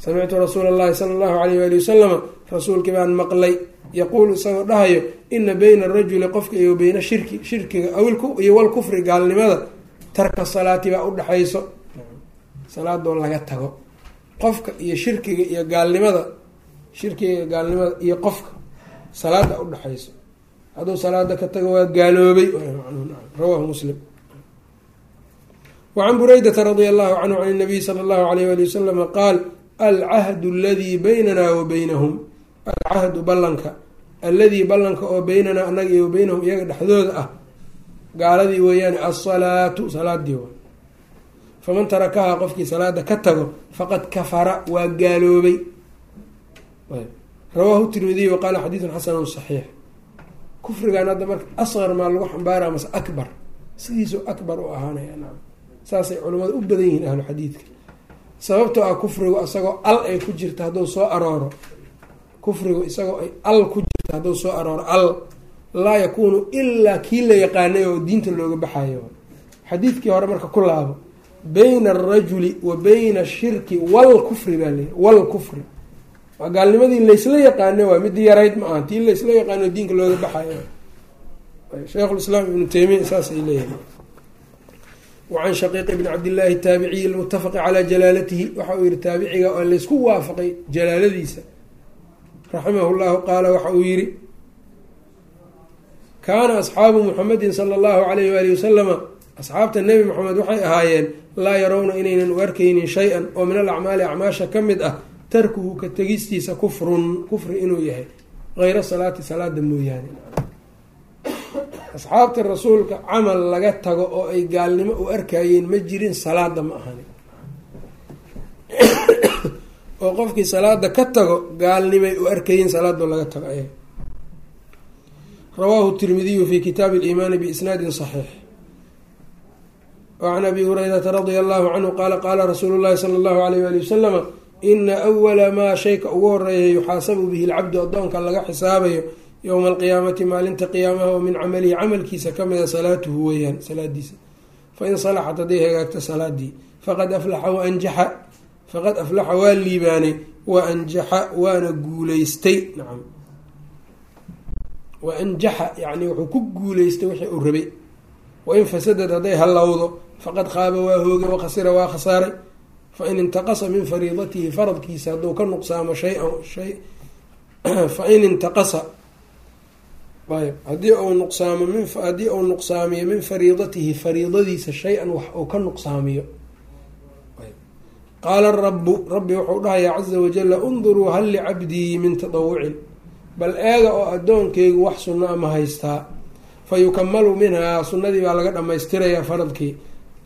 samictu rasuula allahi sala allahu alayh waali wasalama rasuulkii baan maqlay yaquulu isagoo dhahayo ina beyna arajuli qofka iyo beyna shirki shirkiga iyo walkufri gaalnimada tarka salaati baa udhexayso salaadoo laga tago. Qofka iyo shirkiga iyo gaalnimada shirkiga iyo gaalnimada iyo qofka salaada udhexayso hadduu salaada ka tago waa gaaloobay. Rawahu muslim. Wacan buraydata radia allahu canhu can nabiy sala allahu alayh wali wasalama qaal alcahdu aladii baynana wa beynahum alcahdu ballanka alladii ballanka oo beynanaa annaga iyo beynahum iyaga dhexdooda ah gaaladii weeyaan alsalaatu salaadii wa. Faman tarakahaa qofkii salaada ka tago faqad kafara waa gaaloobay. Rawaahu tirmidiy wa qaala xadiidun xasanun saxiix. Kufrigan hadda marka asqar maa lagu xambaara mase akbar. Sidiisuu akbar u ahaanaya nacam saasay culimmadu u badan yihiin ahlu xadiidka. Sababtoo ah kufrigu isagoo al ay ku jirta hadduu soo arooro kufrigu isagoo ay al ku jirta hadduu soo arooro al laa yakuunu ilaa kii la yaqaanay oo diinta looga baxayo xadiidkii hore marka ku laabo bayna alrajuli wa bayna ashirki walkufri baa leeyahy walkufri waa gaalnimadii laysla yaqaano waa midii yarayd ma aha tii laysla yaqaano diinka looga baxayo sheikhulislaam ibnu taymiya saasay leeyahay wacan shaqiiq bni cabdillaahi taabiciyi almutafaqi calaa jalaalatihi waxa uu yihi taabiciga oo laysku waafaqay jalaaladiisa raximahu llahu qaala waxa uu yihi kaana asxaabu muxamedin sala allahu alayh waali wasalama asxaabta nebi moxamed waxay ahaayeen laa yarawna inaynan u arkaynin shay-an oo min alacmaali acmaasha ka mid ah tarkuhu ka tegistiisa kufrun kufri inuu yahay hayra salaati salaada mooyaane. Asxaabta rasuulka camal laga tago oo ay gaalnimo u arkayeen ma jirin salaada ma ahani oo qofkii salaada ka tago gaalnimay u arkayeen salaadoo laga tago ay rawaahu tirmidiyu fi kitaabi aliimaani biisnaadin saxiix. Wacan abi hurayrata radia allahu canhu qaala qaala rasuulu llahi sala allahu alayh wali wasalama ina awala maa shayka ugu horreeya yuxaasabu bihi lcabdu addoonka laga xisaabayo yowma alqiyaamati maalinta qiyaamaha oo min camalihi camalkiisa kamida salaatuhu weeyaan salaadiisa fain salaxat hadday hagaagto salaadii faqad aflaxa waanjaxa faqad aflaxa waa liibaanay wa anjaxa waana guuleystay nacam wa anjaxa yani wuxuu ku guuleystay wixii uu rabay. Wain fasadad hadday hallowdo faqad qaaba waa hooge wakhasira waa khasaaray. Fain intaqasa min fariidatihi faradkiisa hadduu ka nuqsaamo shay-an shay fain intaqasa. Ayb haddii uu nuqsaamo min haddii uu nuqsaamiyo min fariidatihi fariidadiisa shay-an wax uu ka nuqsaamiyo qaala rabu rabbi wuxuu dhahayaa caza wajala unduruu hal licabdii min tadawucin bal eega oo addoonkeygu wax sunno ama haystaa fa yukamalu minhaa sunnadii baa laga dhamaystirayaa faradkii.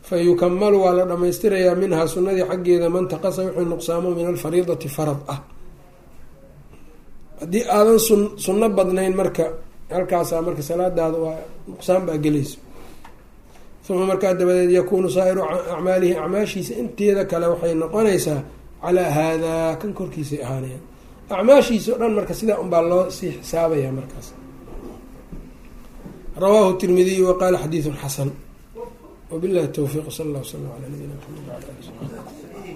Fa yukamalu waa la dhamaystirayaa minhaa sunnadii xaggeeda man taqasa wuxuu nuqsaamo min alfariidati farad ah. Haddii aadan sun sunno badnayn marka halkaasaa marka salaadaada waa nuqsaan baa gelayso uma markaa dabadeed yakuunu saa'iru acmaalihi acmaashiisa inteeda kale waxay noqonaysaa calaa haadaa kan korkiisay ahaanayaan acmaashiisa o dhan marka sidaa unbaa loo sii xisaabaya markaas rawaahu tirmidiyu waqaala xadiidun xasan wabillahi towfiiq sal allah wslam ala nabiyina maxamed wala ali